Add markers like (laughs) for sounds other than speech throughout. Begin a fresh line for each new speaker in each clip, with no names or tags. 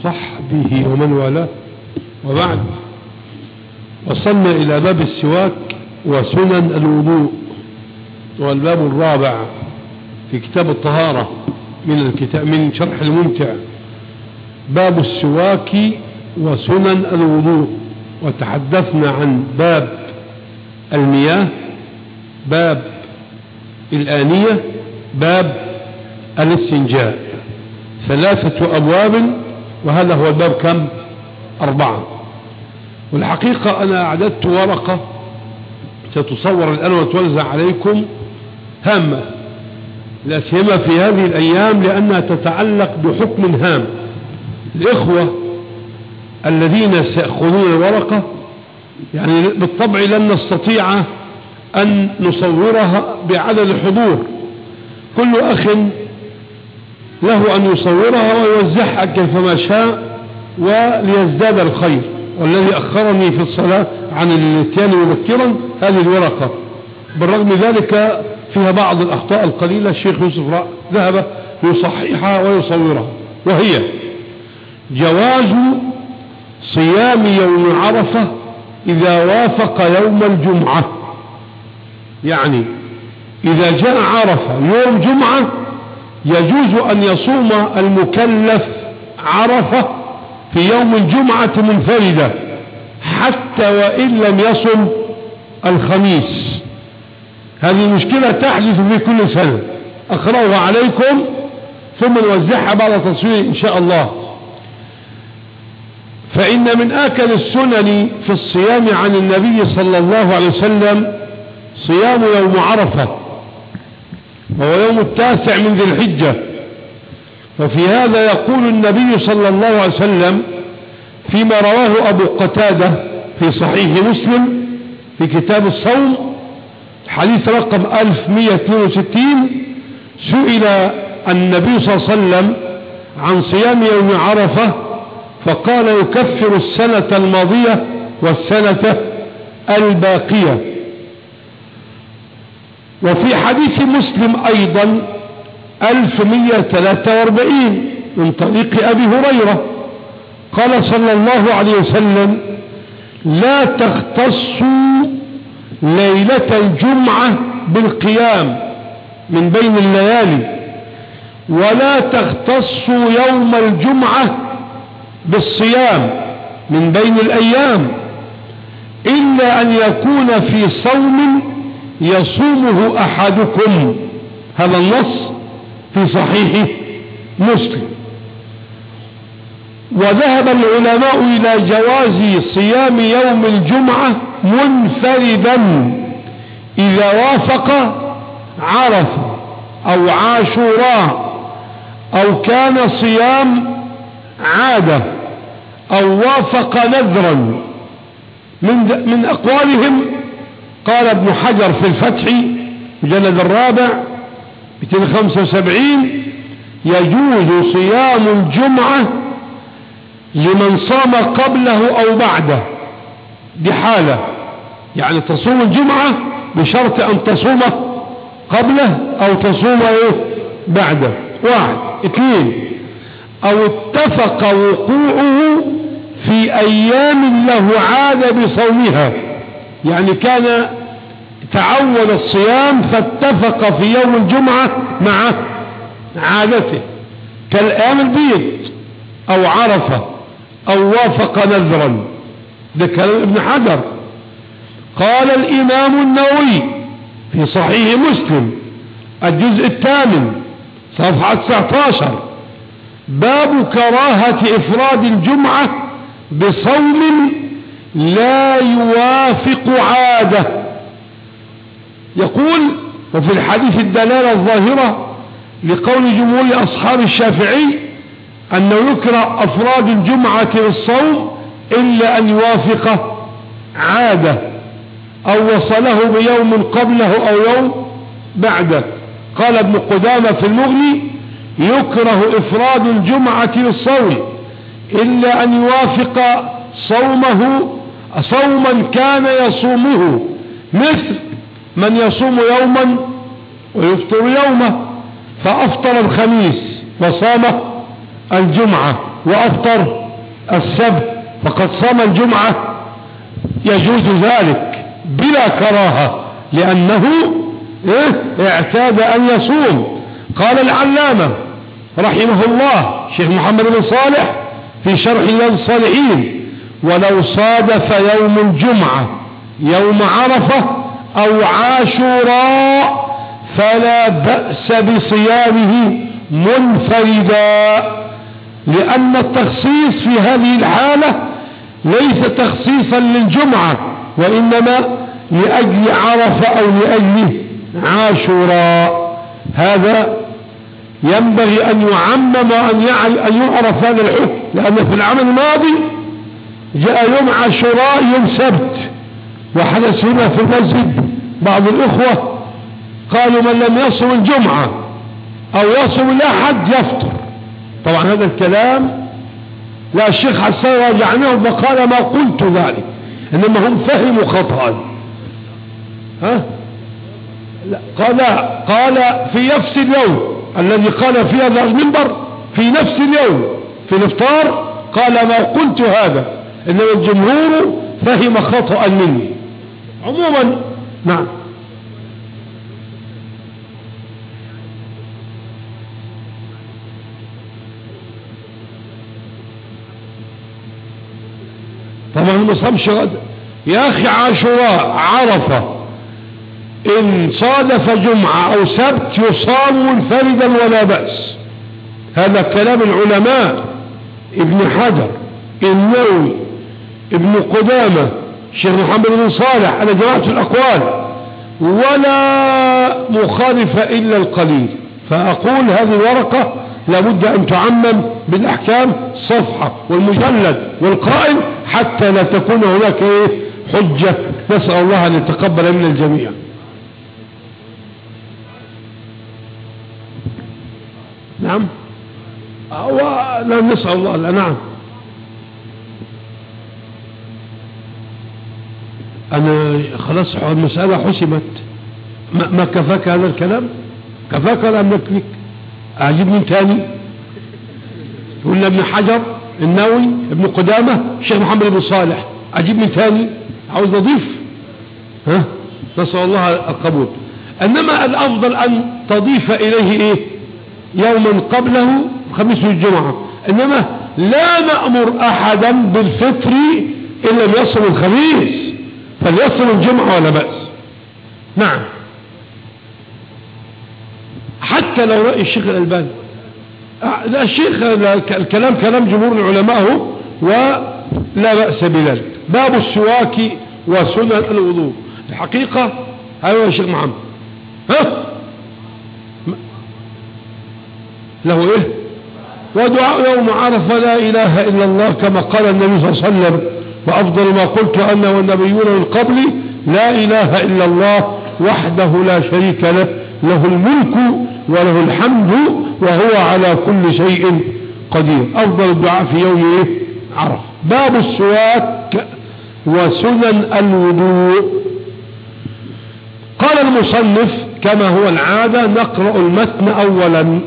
وصحبه ومن والاه. وبعد وصلنا إلى باب السواك وسنن الوضوء والباب الرابع في كتاب الطهارة من الكتاب من شرح الممتع. باب السواك وسنن الوضوء. وتحدثنا عن باب المياه باب الآنية باب الاستنجاء. ثلاثة أبواب وهذا هو الباب كم؟ أربعة. والحقيقة أنا أعددت ورقة ستصور الآن وتوزع عليكم هامة. سيما في هذه الأيام لأنها تتعلق بحكم هام. الإخوة الذين سيأخذون الورقة يعني بالطبع لن نستطيع أن نصورها بعدد الحضور. كل أخ له أن يصورها ويوزعها كيفما شاء وليزداد الخير. والذي أخرني في الصلاة عن الاتيان مذكرا هذه الورقة. بالرغم ذلك فيها بعض الأخطاء القليلة الشيخ يوسف ذهب يصححها ويصورها. وهي جواز صيام يوم عرفة إذا وافق يوم الجمعة. يعني إذا جاء عرفة يوم جمعة يجوز أن يصوم المكلف عرفة في يوم الجمعة منفردة حتى وإن لم يصم الخميس. هذه المشكلة تحدث في كل سنة. أقرأها عليكم ثم نوزعها بعد تصوير إن شاء الله. فإن من آكل السنن في الصيام عن النبي صلى الله عليه وسلم صيام يوم عرفة. وهو يوم التاسع من ذي الحجة. وفي هذا يقول النبي صلى الله عليه وسلم فيما رواه أبو قتادة في صحيح مسلم في كتاب الصوم حديث رقم 1162 سئل النبي صلى الله عليه وسلم عن صيام يوم عرفة فقال يكفر السنة الماضية والسنة الباقية. وفي حديث مسلم أيضا 1143 من طريق أبي هريرة قال صلى الله عليه وسلم لا تختصوا ليلة الجمعة بالقيام من بين الليالي ولا تختصوا يوم الجمعة بالصيام من بين الأيام إلا أن يكون في صوم يصومه أحدكم. هذا النص في صحيح مسلم. وذهب العلماء إلى جواز صيام يوم الجمعة منفردا إذا وافق عرفة أو عاشوراء أو كان صيام عادة أو وافق نذرا. من, من أقوالهم قال ابن حجر في الفتح مجلد الرابع 275 يجوز صيام الجمعة لمن صام قبله أو بعده. دي حالة. يعني تصوم الجمعة بشرط أن تصوم قبله أو تصوم إيه؟ بعده. واحد. اثنين. أو اتفق وقوعه في أيام له عاد بصومها. يعني كان تعود الصيام فاتفق في يوم الجمعة مع عادته كالأيام البيض أو عرفة أو وافق نذرا. كلام ابن حجر. قال الإمام النووي في صحيح مسلم الجزء الثامن صفحة 19 باب كراهة إفراد الجمعة بصوم لا يوافق عادة. يقول وفي الحديث الدلالة الظاهرة لقول جمهور أصحاب الشافعي أنه يكره أفراد الجمعة بالصوم إلا أن يوافق عادة أو وصله بيوم قبله أو يوم بعده. قال ابن قدامة في المغني يكره إفراد الجمعة بالصوم إلا أن يوافق صومه صوما كان يصومه. مثل من يصوم يوما ويفطر يوما فأفطر الخميس وصام الجمعة وأفطر السبت فقد صام الجمعة. يجوز ذلك بلا كراهة لأنه إيه؟ اعتاد أن يصوم. قال العلامة رحمه الله شيخ محمد بن صالح في شرح الصالحين ولو صادف يوم الجمعة يوم عرفة أو عاشوراء فلا بأس بصيامه منفردا. لأن التخصيص في هذه الحالة ليس تخصيصا للجمعة وإنما لأجل عرفة أو لأجل عاشوراء. هذا ينبغي أن يعمم وأن يعرف هذا الحكم لأن في العام الماضي جاء يوم عاشوراء يوم سبت وحدث هنا في المسجد بعض الإخوة قالوا من لم يصم الجمعة أو يصم الأحد يفطر. طبعا هذا الكلام لا الشيخ حسان راجعناه فقال ما قلت ذلك إنما هم فهموا خطأ. ها؟ لا قال قال في نفس اليوم الذي قال في هذا المنبر في نفس اليوم في الإفطار قال ما قلت هذا. إنما الجمهور فهم خطأ مني. عموما نعم. طبعا ما صامش غدا يا أخي عاشوراء عرفة. إن صادف جمعة أو سبت يصام منفردا ولا بأس. هذا كلام العلماء. ابن حجر النووي ابن قدامة الشيخ محمد بن صالح أنا جمعت الأقوال. ولا مخالف إلا القليل. فأقول هذه الورقة لابد أن تعمم بالأحكام صفحة والمجلد والقائم حتى لا تكون هناك إيه؟ حجة. نسأل الله أن يتقبل من الجميع. نعم؟ لا نسأل الله. نعم. أنا خلاص المسألة حسمت. ما, كفاك هذا الكلام؟ كفاك ولا يكفيك أعجب من تاني. قلنا ابن حجر النووي ابن قدامة الشيخ محمد بن صالح. من تاني. عاوز نضيف ها؟ نسأل الله القبول. إنما الأفضل أن تضيف إليه إيه؟ يوما قبله خميس الجمعة. إنما لا نأمر أحدا بالفطر إن لم يصل الخميس. فليصل الجمعة ولا بأس. نعم. حتى لو رأي الشيخ الألباني. لا الشيخ الكلام كلام جمهور العلماء ولا بأس بذلك. باب السواك وسنن الوضوء. الحقيقة هذا الشيخ محمد. ها؟ له إيه؟ ودعاء يوم عرف لا إله إلا الله كما قال النبي صلى الله عليه وسلم. وأفضل ما قلت أنا والنبيون من قبلي لا إله إلا الله وحده لا شريك له له الملك وله الحمد وهو على كل شيء قدير. أفضل الدعاء في يوم إيه؟ عرف باب السواك وسنن الوضوء. قال المصنف كما هو العادة نقرأ المتن اولا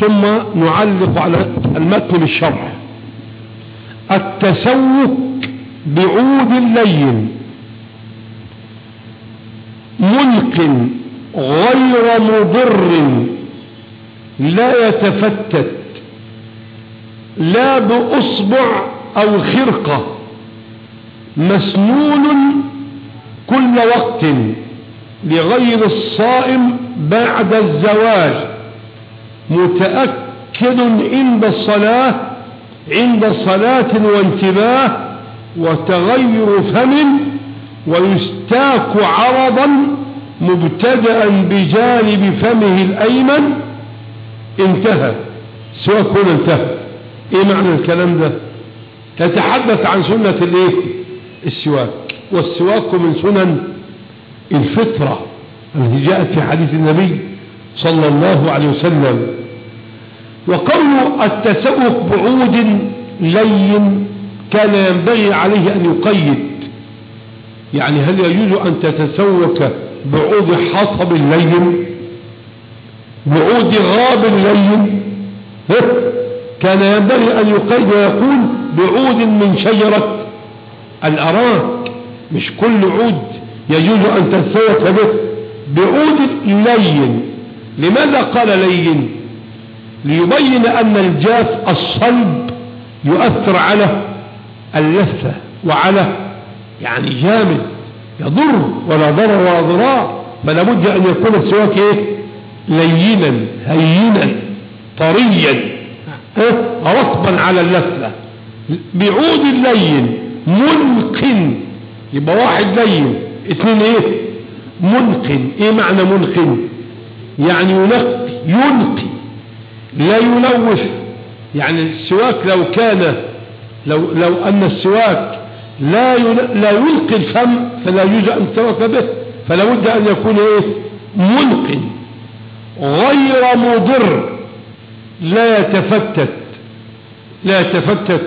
ثم نعلق على المتن بالشرح التسوق بعود لين ملق غير مضر لا يتفتت لا بأصبع أو خرقة مسنون كل وقت لغير الصائم بعد الزواج متأكد عند الصلاة عند صلاة وانتباه وتغير فم ويستاك عرضا مبتدأ بجانب فمه الأيمن. انتهى. سواء كون انتهى. إيه معنى الكلام ده؟ تتحدث عن سنة الإيه؟ السواك. والسواك من سنن الفطرة التي جاءت في حديث النبي صلى الله عليه وسلم. وقول التسوق بعود لين كان ينبغي عليه أن يقيد. يعني هل يجوز أن تتسوق بعود حطب لين بعود غاب لين كان ينبغي أن يقيد ويقول بعود من شجرة. الأراك مش كل عود يجوز أن تتسوق به. بعود لين. لماذا قال لين؟ ليبين أن الجاف الصلب يؤثر على اللثة وعلى يعني جامد يضر ولا ضرر ولا ضرار فلا بد أن يكون السواك إيه؟ لينا هينا طريا؟ رطبا على اللثة. بعود لين منقن يبقى واحد لين اثنين إيه؟ منقن إيه معنى منقن يعني ينقي ينقي لا يلوث. يعني السواك لو كان لو, لو أن السواك لا لا يلقي الفم فلا يجوز أن تتوك به فلا بد أن يكون إيه؟ منقن غير مضر لا يتفتت لا يتفتت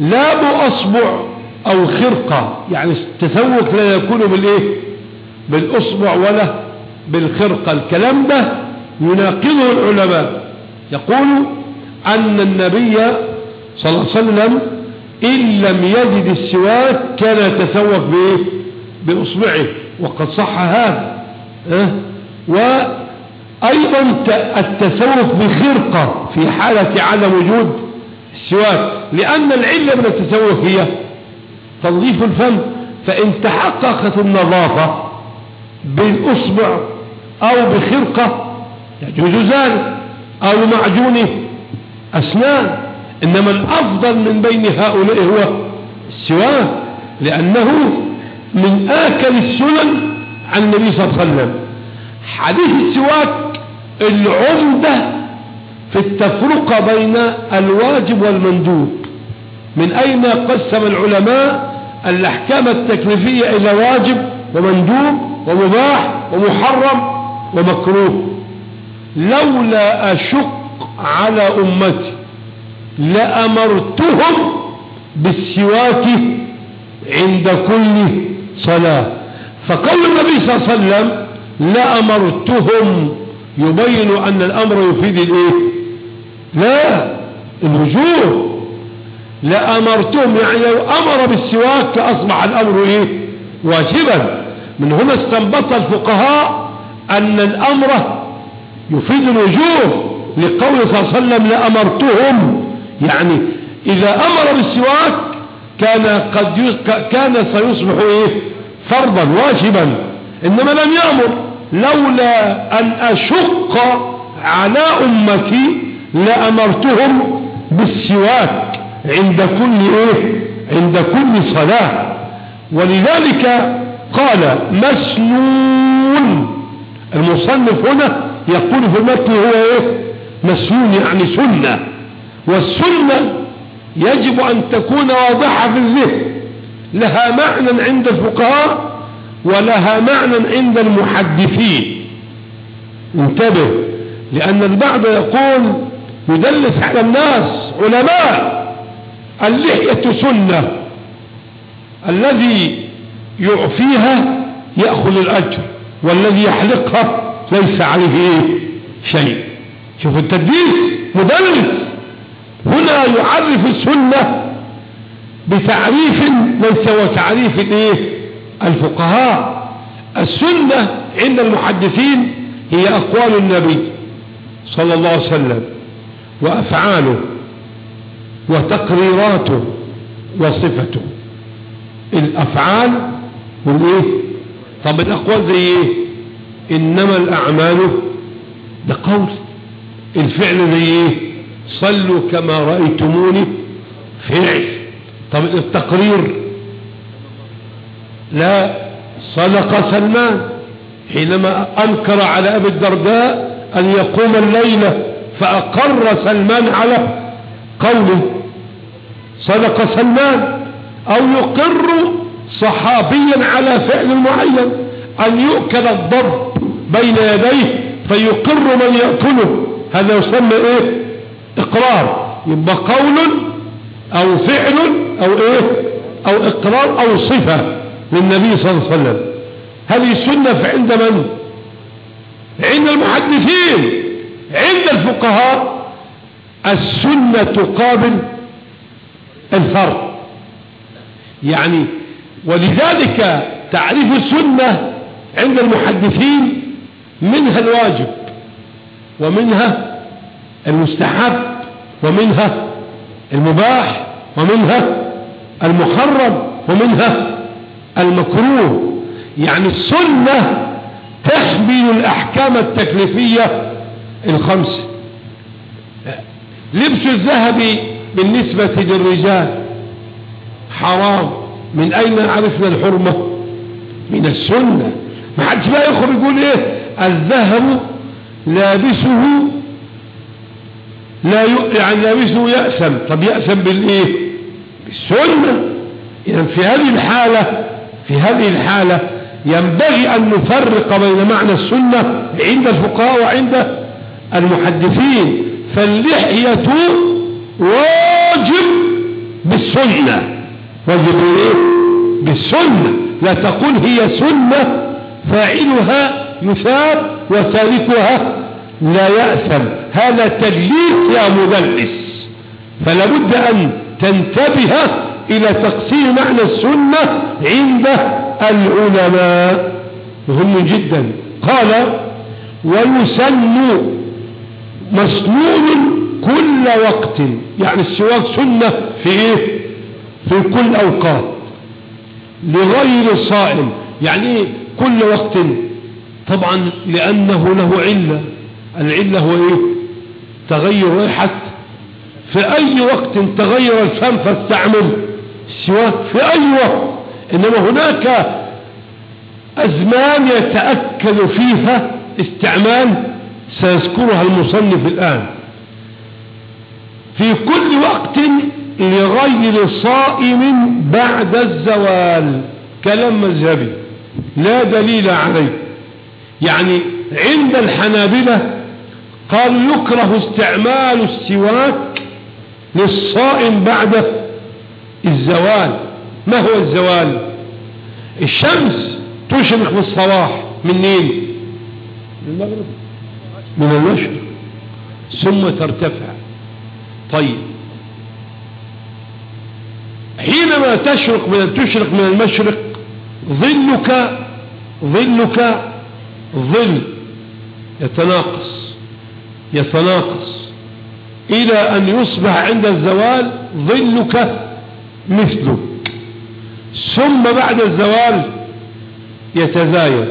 لا بأصبع أو خرقة يعني التسوق لا يكون بالإيه بالأصبع ولا بالخرقة الكلام ده يناقضه العلماء. يقول أن النبي صلى الله عليه وسلم إن لم يجد السواك كان يتسوق بإيه بأصبعه وقد صح هذا أه؟ وأيضا التسوق بخرقة في حالة عدم وجود السواك لأن العلة من التسوق هي تنظيف الفم فإن تحققت النظافة بالأصبع أو بخرقة يجوز ذلك أو معجون أسنان إنما الأفضل من بين هؤلاء هو السواك لأنه من آكل السنن عن النبي صلى الله عليه وسلم. حديث السواك العمدة في التفرقة بين الواجب والمندوب. من أين قسم العلماء الأحكام التكليفية إلى واجب ومندوب ومباح ومحرم ومكروه؟ لولا أشق على أمتي لأمرتهم بالسواك عند كل صلاة. فقول النبي صلى الله عليه وسلم لأمرتهم يبين أن الأمر يفيد الإيه؟ لا الوجوه. لأمرتهم يعني لو أمر بالسواك أصبح الأمر إيه؟ واجبا. من هنا استنبط الفقهاء أن الأمر يفيد الوجوه. لقول صلى الله عليه وسلم لأمرتهم يعني إذا أمر بالسواك كان قد كان سيصبح إيه؟ فرضا واجبا. إنما لم يأمر. لولا أن أشق على أمتي لأمرتهم بالسواك عند كل إيه؟ عند كل صلاة. ولذلك قال مسنون. المصنف هنا يقول في المتن هو إيه؟ مسنون يعني سنة. والسنة يجب أن تكون واضحة في الذهن. لها معنى عند الفقهاء ولها معنى عند المحدثين. انتبه لأن البعض يقول يدلس على الناس علماء اللحية سنة الذي يعفيها يأخذ الأجر والذي يحلقها ليس عليه شيء. شوف التدليس مدلس. هنا يعرف السنة بتعريف ليس هو تعريف الايه؟ الفقهاء. السنة عند المحدثين هي أقوال النبي صلى الله عليه وسلم وأفعاله وتقريراته وصفته. الأفعال والايه طب الأقوال زي إيه؟ إنما الأعمال بقول. الفعل زي إيه؟ صلوا كما رأيتموني فعل طب التقرير. لا صدق سلمان حينما أنكر على أبي الدرداء أن يقوم الليلة فأقر سلمان على قوله. صدق سلمان أو يقر صحابيا على فعل معين أن يؤكل الضرب بين يديه فيقر من يأكله. هذا يسمى إيه؟ إقرار. يبقى قول أو فعل أو إيه؟ أو إقرار أو صفة للنبي صلى الله عليه وسلم. هذه السنة عند من؟ عند المحدثين. عند الفقهاء. السنة تقابل الفرض يعني ولذلك تعريف السنة عند المحدثين منها الواجب ومنها المستحب ومنها المباح ومنها المحرم ومنها المكروه. يعني السنة تحمل الأحكام التكليفية الخمسة. لبس الذهب بالنسبة للرجال حرام. من أين عرفنا الحرمة؟ من السنة. ما حدش بقى يخرج يقول إيه؟ الذهب لابسه لا ي... يعني لابسه يأسم طب يأسم بالايه بالسنة. إذا في هذه الحالة في هذه الحالة ينبغي أن نفرق بين معنى السنة عند الفقهاء وعند المحدثين. فاللحية واجب بالسنة. واجب إيه؟ بالسنة. لا تقول هي سنة فاعلها يثاب وتاركها لا يأثم. هذا تدليس يا مدلس. فلا بد أن تنتبه إلى تقسيم معنى السنة عند العلماء. مهم جدا. قال ويسن مسنون كل وقت. يعني السواك سنة في إيه؟ في كل أوقات. لغير الصائم يعني إيه كل وقت. طبعا لأنه له علة. العلة هو إيه؟ تغير ريحة. في أي وقت تغير الفم فاستعمل السواك. في أي وقت. إنما هناك أزمان يتأكد فيها استعمال سيذكرها المصنف الآن. في كل وقت لغير صائم بعد الزوال كلام مذهبي لا دليل عليه. يعني عند الحنابلة قال يكره استعمال السواك للصائم بعد الزوال. ما هو الزوال؟ الشمس تشرق بالصباح منين من المغرب. من المشرق ثم ترتفع. طيب. حينما تشرق من تشرق من المشرق ظلك ظلك ظل يتناقص. يتناقص. إلى أن يصبح عند الزوال ظلك مثلك. ثم بعد الزوال يتزايد.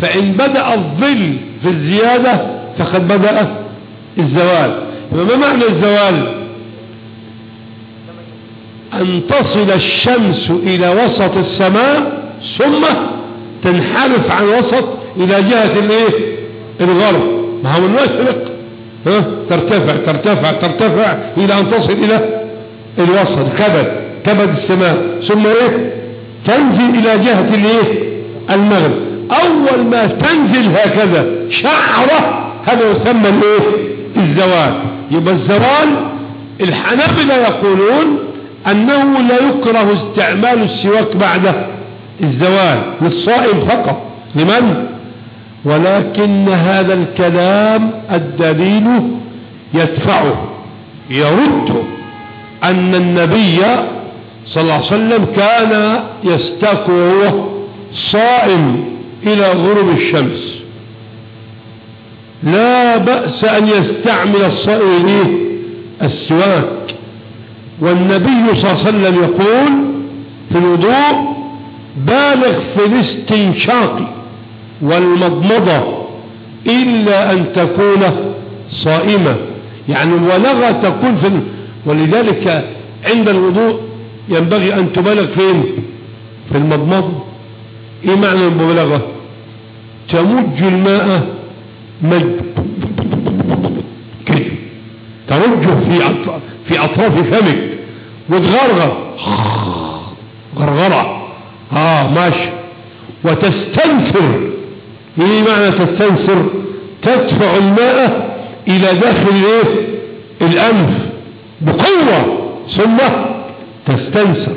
فإن بدأ الظل في الزيادة فقد بدأ الزوال. فما معنى الزوال؟ أن تصل الشمس إلى وسط السماء ثم تنحرف عن وسط إلى جهة الإيه؟ الغرب. ما هو المشرق ها؟ ترتفع ترتفع ترتفع إلى أن تصل إلى الوسط كبد كبد السماء. ثم إيه؟ تنزل إلى جهة الإيه؟ المغرب. أول ما تنزل هكذا شعرة هذا يسمى الإيه؟ الزوال. يبقى الزوال الحنابلة يقولون أنه لا يكره استعمال السواك بعد الزوال للصائم فقط. لمن؟ ولكن هذا الكلام الدليل يدفعه يرد أن النبي صلى الله عليه وسلم كان وهو صائم إلى غروب الشمس. لا بأس أن يستعمل الصائم السواك. والنبي صلى الله عليه وسلم يقول في الوضوء بالغ في الاستنشاق والمضمضة إلا أن تكون صائمة. يعني المبالغة تكون في ولذلك عند الوضوء ينبغي أن تبالغ فين؟ في المضمضة إيه معنى المبالغة؟ تمج الماء مج كده ترجه في في أطراف فمك وتغرغر. غرغرة. آه ماشي. وتستنثر. إيه معنى تستنثر تدفع الماء إلى داخل الايه الأنف بقوة ثم تستنثر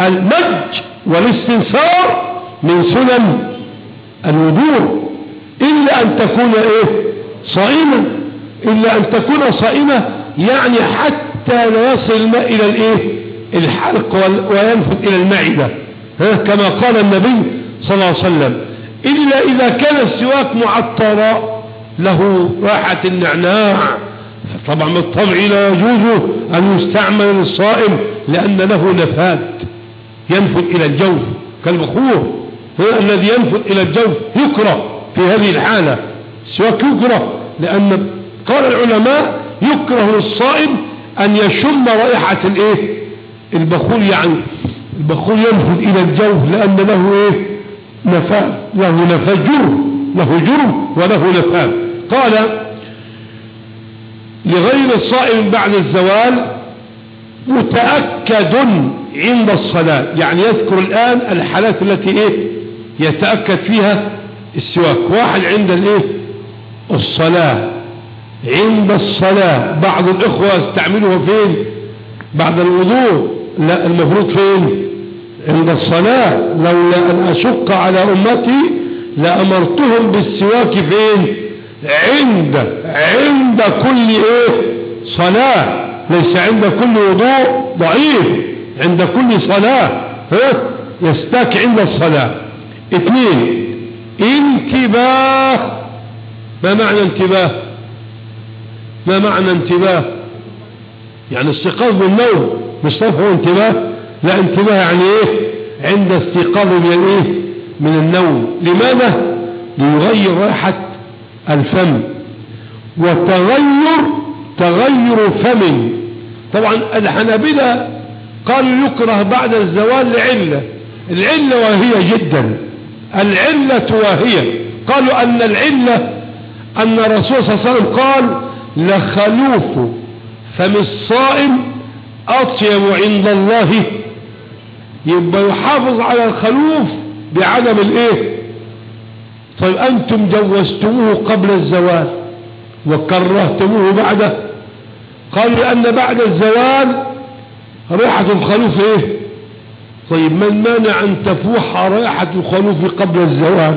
المج والاستنثار من سنن الوضوء إلا أن تكون إيه؟ صائما إلا أن تكون صائمة يعني حتى لا يصل الماء إلى الإيه؟ الحلق وينفذ إلى المعدة ها كما قال النبي صلى الله عليه وسلم إلا إذا كان السواك معطرا له راحة النعناع. طبعا بالطبع لا يجوز أن يستعمل للصائم لأن له نفاذ ينفذ إلى الجوف كالبخور الذي ينفذ إلى الجوف يكره في هذه الحالة. السواك يكره لأن قال العلماء يكره للصائم أن يشم رائحة الإيه؟ البخور يعني البخور ينفذ إلى الجوف لأن له إيه؟ نفاذ له نفاذ له جرم وله نفاذ قال لغير الصائم بعد الزوال متأكد عند الصلاة. يعني يذكر الآن الحالات التي إيه؟ يتأكد فيها السواك. واحد عند الإيه؟ الصلاة. عند الصلاة. بعض الإخوة استعملوها فين؟ بعد الوضوء. لا المفروض فين؟ عند الصلاة لولا أن أشق على أمتي لأمرتهم بالسواك فين؟ عند عند كل إيه؟ صلاة. ليس عند كل وضوء ضعيف عند كل صلاة. يستاك عند الصلاة. اثنين انتباه. ما معنى انتباه؟ ما معنى انتباه؟ يعني استيقاظ من النوم مش هو انتباه؟ لا انتباه يعني إيه؟ عند استيقاظ من الايه من النوم. لماذا؟ ليغير رائحة الفم. وتغير تغير فم. طبعا الحنابلة قالوا يكره بعد الزوال لعلة العلة واهية جدا. العلة واهية. قالوا أن العلة أن الرسول صلى الله عليه وسلم قال لخلوف فم الصائم أطيب عند الله يبقى يحافظ على الخلوف بعدم الايه؟ طيب أنتم جوزتموه قبل الزوال وكرهتموه بعده. قالوا لأن بعد الزوال ريحة الخلوف إيه؟ طيب من مانع أن تفوح رائحة الخلوف قبل الزوال؟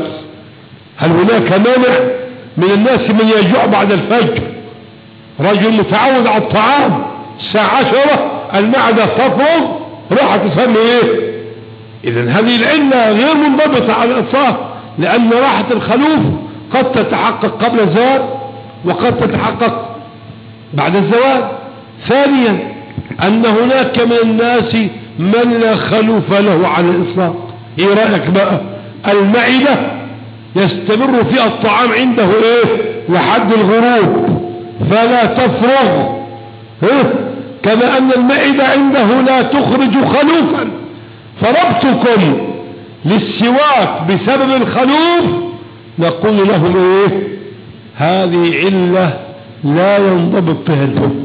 هل هناك مانع من الناس من يجوع بعد الفجر؟ رجل متعود على الطعام الساعة عشرة المعدة تفرغ راح تسمي إيه؟ اذا هذه العلة غير منضبطة على الإطلاق لأن راحة الخلوف قد تتحقق قبل الزواج وقد تتحقق بعد الزواج ثانيا أن هناك من الناس من لا خلوف له على الإطلاق. إيه رأيك بقى؟ المعدة يستمر فيها الطعام عنده إيه؟ لحد الغروب. فلا تفرغ. إيه؟ كما أن المعدة عنده لا تخرج خلوفا. فربطكم للسواك بسبب الخلوف. نقول لهم إيه؟ هذه علة لا ينضبط بها الحكم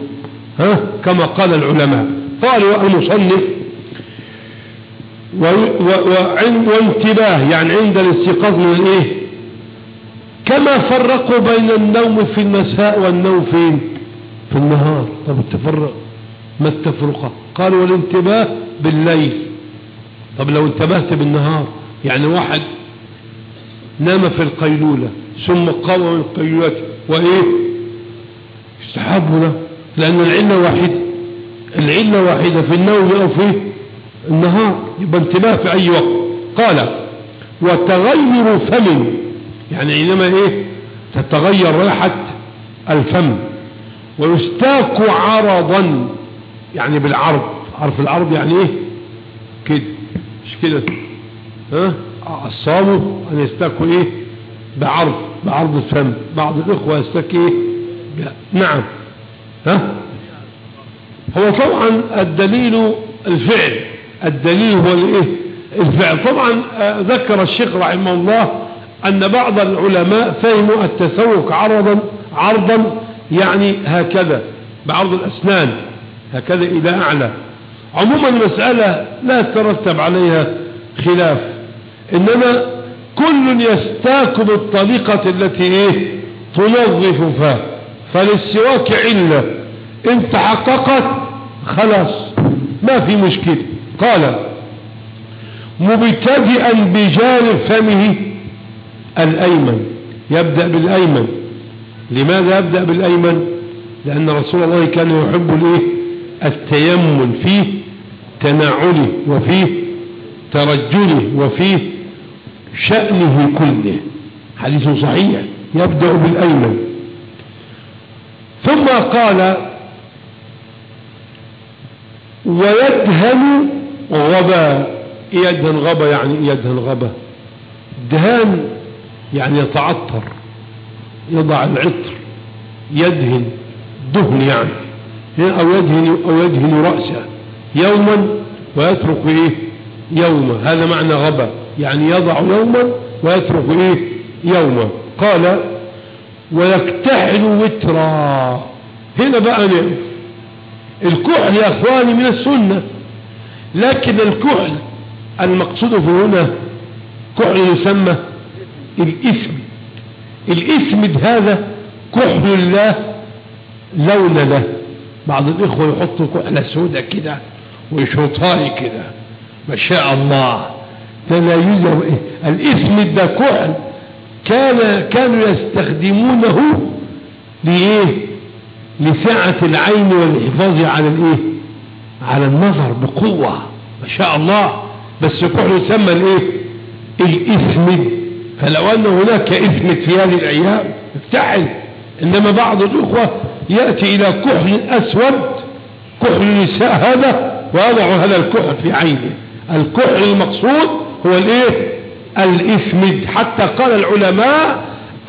ها؟ كما قال العلماء. قالوا المصنف وانتباه يعني عند الاستيقاظ من الايه كما فرقوا بين النوم في المساء والنوم فين في النهار. طب التفرق ما التفرقة قالوا والانتباه بالليل. طب لو انتبهت بالنهار يعني واحد نام في القيلولة ثم قام من القيلولة وإيه؟ استحب له لأن العلة واحدة العلة واحدة في النوم أو في النهار يبقى انتباه في أي وقت. قال وتغير فم يعني عندما إيه؟ تتغير رائحة الفم. ويستاك عرضا. يعني بالعرض. عرف العرض يعني إيه؟ كده. مش كده. ها؟ الصاموا أن يستاكوا إيه؟ بعرض. بعرض الفم. بعض الإخوة يستاك إيه؟ نعم. ها؟ هو طبعا الدليل الفعل. الدليل هو الإيه؟ الفعل. طبعا آه، ذكر الشيخ رحمه الله أن بعض العلماء فهموا التسوق عرضا عرضا يعني هكذا بعرض الأسنان. هكذا إلى أعلى. عموما المسألة لا ترتب عليها خلاف إنما كل يستاك بالطريقة التي إيه؟ تنظف فاه فللسواك علة. إن تحققت خلاص ما في مشكلة. قال مبتدئا بجانب فمه الأيمن. يبدأ بالأيمن. لماذا يبدأ بالأيمن؟ لأن رسول الله كان يحب الإيه؟ التيمن فيه تناعله وفيه ترجله وفيه شأنه كله. حديث صحيح يبدأ بالأيمن. ثم قال ويدهن غبا. يدهن غبا يعني يدهن غبا. دهان يعني يتعطر يضع العطر يدهن دهن يعني. أو يدهن, أو يدهن رأسه يوما ويترك إيه؟ يوما. هذا معنى غبا يعني يضع يوما ويترك إيه؟ يوما. قال ويكتحل وترا. هنا بقى نعم الكحل يا إخواني من السنة. لكن الكحل المقصود في هنا كحل يسمى الاسم الاسم هذا كحل الله لون له. بعض الإخوة يحطوا كحلة سودة كده ويشرطها لي كده. ما شاء الله. ده لا الاسم ده كحل كان كانوا يستخدمونه لإيه؟ لسعة العين والحفاظ على الإيه؟ على النظر بقوة. ما شاء الله. بس كحل يسمى الإيه؟ الإثمد فلو أن هناك إثمد في هذه الأيام افتحل. إنما بعض الأخوة يأتي إلى كحل أسود كحل النساء هذا ويضع هذا الكحل في عينه. الكحل المقصود هو الإيه؟ الإثمد حتى قال العلماء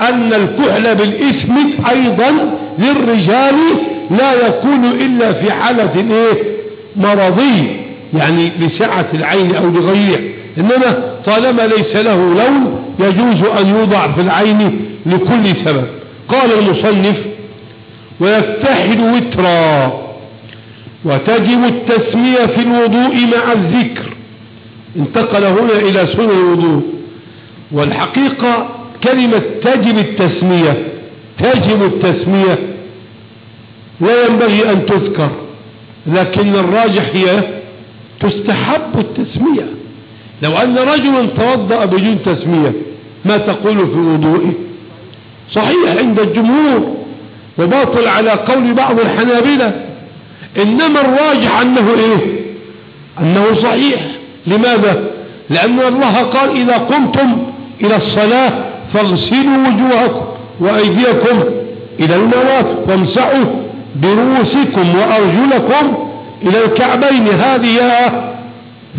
أن الكحل بالإثمد أيضا للرجال لا يكون إلا في حالة إيه؟ مرضي يعني لسعة العين أو لغيره. إنما طالما ليس له لون يجوز أن يوضع في العين لكل سبب. قال المصنف ويتحد وترا وتجب التسمية في الوضوء مع الذكر. انتقل هنا إلى سنة الوضوء. والحقيقة كلمة تجب التسمية تجب التسمية لا ينبغي أن تذكر لكن الراجح هي تستحب التسمية. لو أن رجلا توضأ بدون تسمية ما تقول في وضوئه؟ صحيح عند الجمهور وباطل على قول بعض الحنابلة. إنما الراجح أنه إيه؟ أنه صحيح. لماذا؟ لأن الله قال إذا قمتم إلى الصلاة فاغسلوا وجوهكم وأيديكم إلى المرافق وامسعوا برؤوسكم وأرجلكم إلى الكعبين. هذه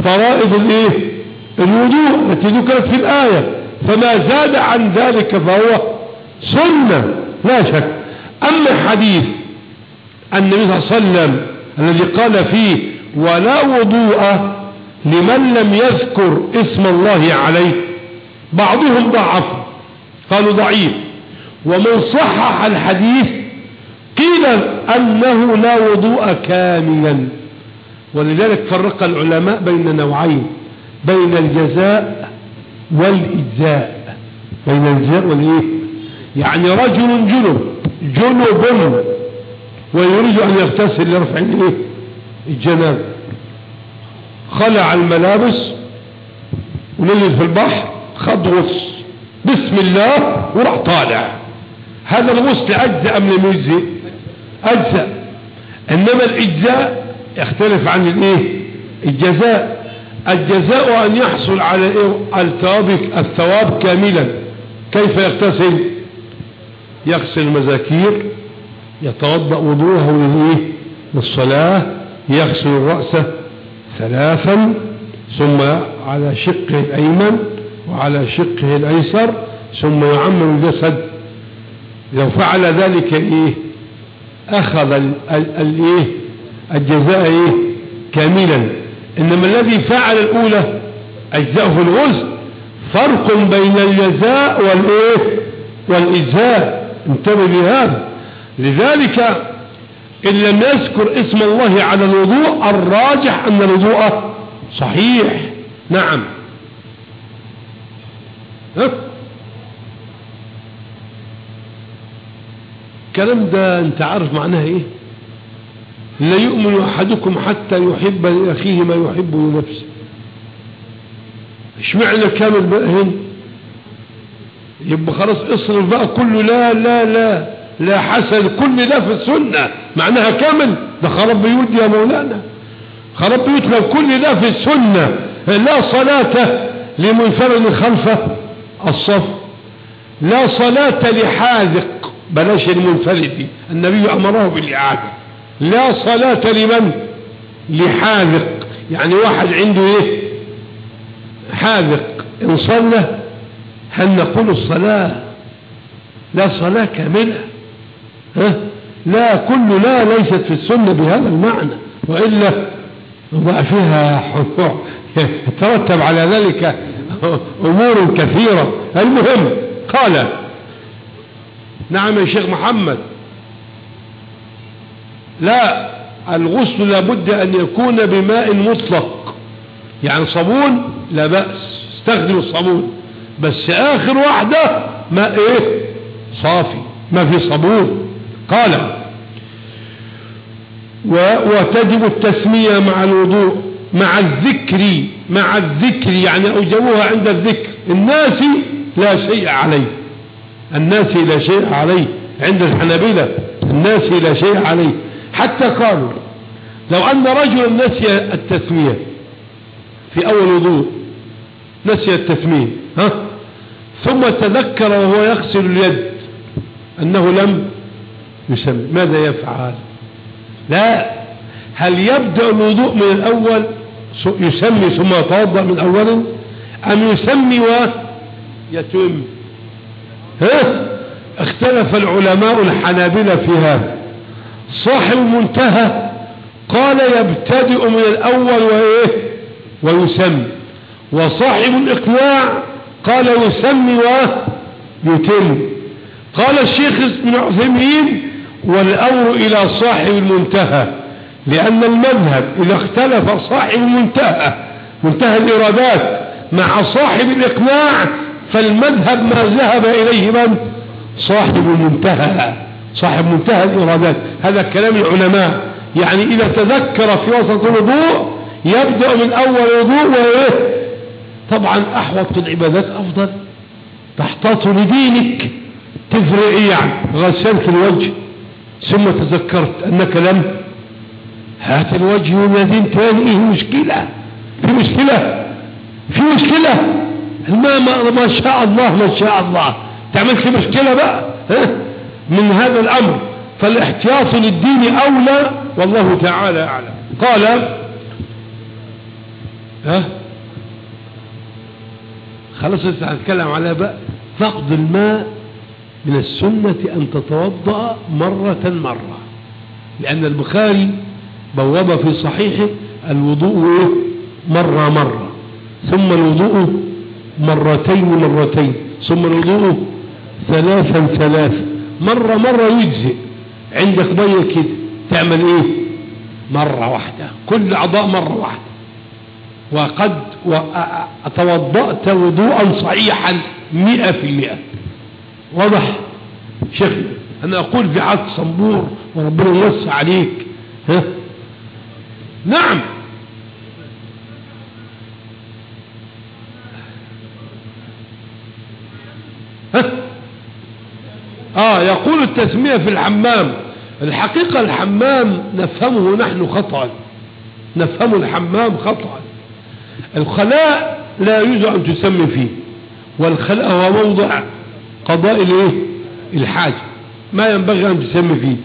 فرائض الإيه؟ الوضوء التي ذكرت في الآية. فما زاد عن ذلك فهو سنة. لا شك. أما حديث النبي صلى الله عليه وسلم الذي قال فيه ولا وضوء لمن لم يذكر اسم الله عليه بعضهم ضعف قالوا ضعيف ومن صحح الحديث قيل أنه لا وضوء كاملا ولذلك فرق العلماء بين نوعين بين الجزاء والإجزاء. بين الجزاء والإيه؟ يعني رجل جنب جنب ويريد أن يغتسل لرفع الإيه الجناب. خلع الملابس ونزل في البحر خد غص. بسم الله وراح طالع. هذا الغسل أجزاء من المجزئ. أجزاء إنما الإجزاء يختلف عن الإيه؟ الجزاء. الجزاء أن يحصل على إيه؟ الثواب الثواب كاملا. كيف يغتسل؟ يغسل المذاكير يتوضأ وضوءه للصلاة يغسل الرأس ثلاثا ثم على شقه الأيمن وعلى شقه الأيسر ثم يعمم الجسد. لو فعل ذلك إيه؟ أخذ الإيه الجزاء إيه؟ كاملا. إنما الذي فعل الأولى أجزاءه الغسل. فرق بين الجزاء والإيه؟ والإجزاء. انتبه لهذا لذلك إن لم يذكر اسم الله على الوضوء الراجح أن الوضوء صحيح. نعم. ها؟ الكلام ده أنت عارف معناها إيه؟ لا يؤمن أحدكم حتى يحب لأخيه ما يحب لنفسه. إيش معنى كامل بقى هنا يبقى خلاص اصرف بقى كله لا لا لا لا حسن كل ده في السنة. معناها كامل؟ ده خرب بيوت يا مولانا. خرب بيوت لو كل ده في السنة. لا صلاة لمنفرد خلف الصف. لا صلاة لحاذق بلاش المنفرد. النبي أمره بالإعادة. لا صلاة لمن؟ لحاذق. يعني واحد عنده إيه؟ حاذق. إن صلى هل نقول الصلاة لا صلاة كاملة؟ ها؟ لا كل لا ليست في السنة بهذا المعنى وإلا بقى فيها (laughs) ترتب على ذلك أمور كثيرة. المهم قال نعم يا شيخ محمد. لا الغسل لابد أن يكون بماء مطلق. يعني صابون؟ لا بأس. استخدم الصابون. بس آخر واحدة ماء إيه؟ صافي ما في صابون قال وتجب التسمية مع الوضوء مع الذكر مع الذكر يعني أوجبوها عند الذكر. الناس لا شيء عليه. الناس لا شيء عليه. عند الحنابلة الناس لا شيء عليه. حتى قالوا لو أن رجلا نسي التسمية في أول وضوء نسي التسمية ها؟ ثم تذكر وهو يغسل اليد أنه لم يسمي. ماذا يفعل؟ لا. هل يبدأ الوضوء من الأول؟ يسمي ثم يتوضأ من أول؟ أم يسمي ويتم؟ ها؟ اختلف العلماء الحنابلة في هذا. صاحب المنتهى. قال يبتدئ من الأول ويسمي. وصاحب الإقناع قال يسمي ويتم قال الشيخ ابن عثيمين والأمر إلى صاحب المنتهى لأن المذهب إذا اختلف صاحب المنتهى منتهى الإرادات مع صاحب الإقناع فالمذهب ما ذهب إليه من؟ صاحب المنتهى صاحب منتهى الإرادات. هذا كلام العلماء. يعني إذا تذكر في وسط الوضوء يبدأ من أول وضوء وإيه؟ طبعا أحوط في العبادات أفضل. تحتاط لدينك. تفرق يعني. غسلت الوجه. ثم تذكرت أنك لم هات الوجه واليدين تاني. إيه مشكلة؟ في مشكلة. في مشكلة. ما, ما, ما شاء الله ما شاء الله. تعملش مشكلة بقى. من هذا الأمر. فالاحتياط للدين أولى. والله تعالى أعلم. قال ها؟ خلاص هنتكلم على بقى فقد الماء من السنة أن تتوضأ مرة مرة. لأن البخاري بواب في صحيحه الوضوء مرة مرة ثم الوضوء مرتين مرتين ثم الوضوء ثلاثا ثلاثا. مرة مرة يجزئ. عندك مية كده تعمل إيه؟ مرة واحدة. كل أعضاء مرة واحدة. وقد توضأت وضوءا صحيحا مئة في المئة. واضح شيخ؟ أنا أقول في عاد صنبور وربنا يوسع عليك. ها؟ نعم. ها؟ آه يقول التسمية في الحمام. الحقيقة الحمام نفهمه نحن خطأ. نفهم الحمام خطأ. الخلاء لا يجوز أن تسمي فيه والخلاء هو موضع قضاء الإيه؟ الحاجة ما ينبغي أن تسمي فيه.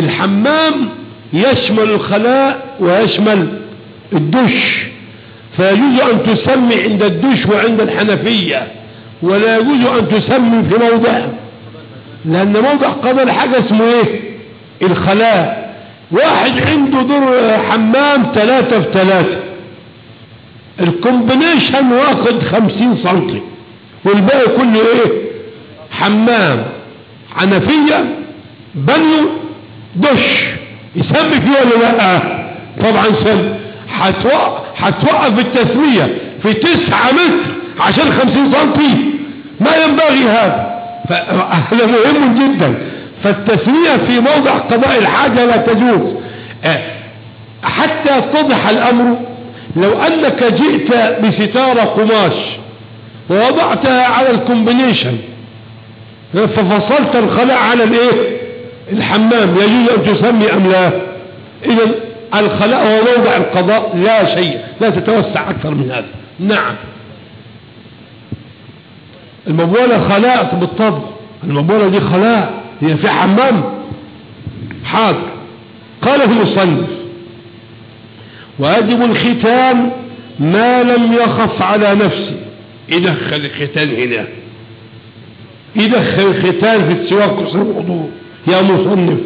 الحمام يشمل الخلاء ويشمل الدش فيجوز أن تسمي عند الدش وعند الحنفية ولا يجوز أن تسمي في موضع لأن موضع قضاء الحاجة اسمه إيه؟ الخلاء. واحد عنده دور حمام ثلاثة في ثلاثة. الكومبينيشن واخد خمسين سنتي والباقي كله إيه؟ حمام حنفية بنيو دش. يسمي فيه ولا لأ؟ طبعا سم. هتوقف التسمية في تسعة متر عشان خمسين سنتي. ما ينبغي هذا. فهذا مهم جدا. فالتسمية في موضع قضاء الحاجة لا تجوز. حتى يتضح الأمر لو أنك جئت بستارة قماش ووضعتها على الكومبينيشن ففصلت الخلاء على الإيه؟ الحمام يجوز أن تسمي أم لا؟ اذا الخلاء هو موضع القضاء لا شيء لا تتوسع أكثر من هذا. نعم. المبولة خلاء بالطبع. المبولة دي خلاء هي في حمام. حاضر. قال المصنف. واجب الختام ما لم يخف على نفسه. يدخل الختان هنا. يدخل الختان في السواك وصل الوضوء. يا مصنف.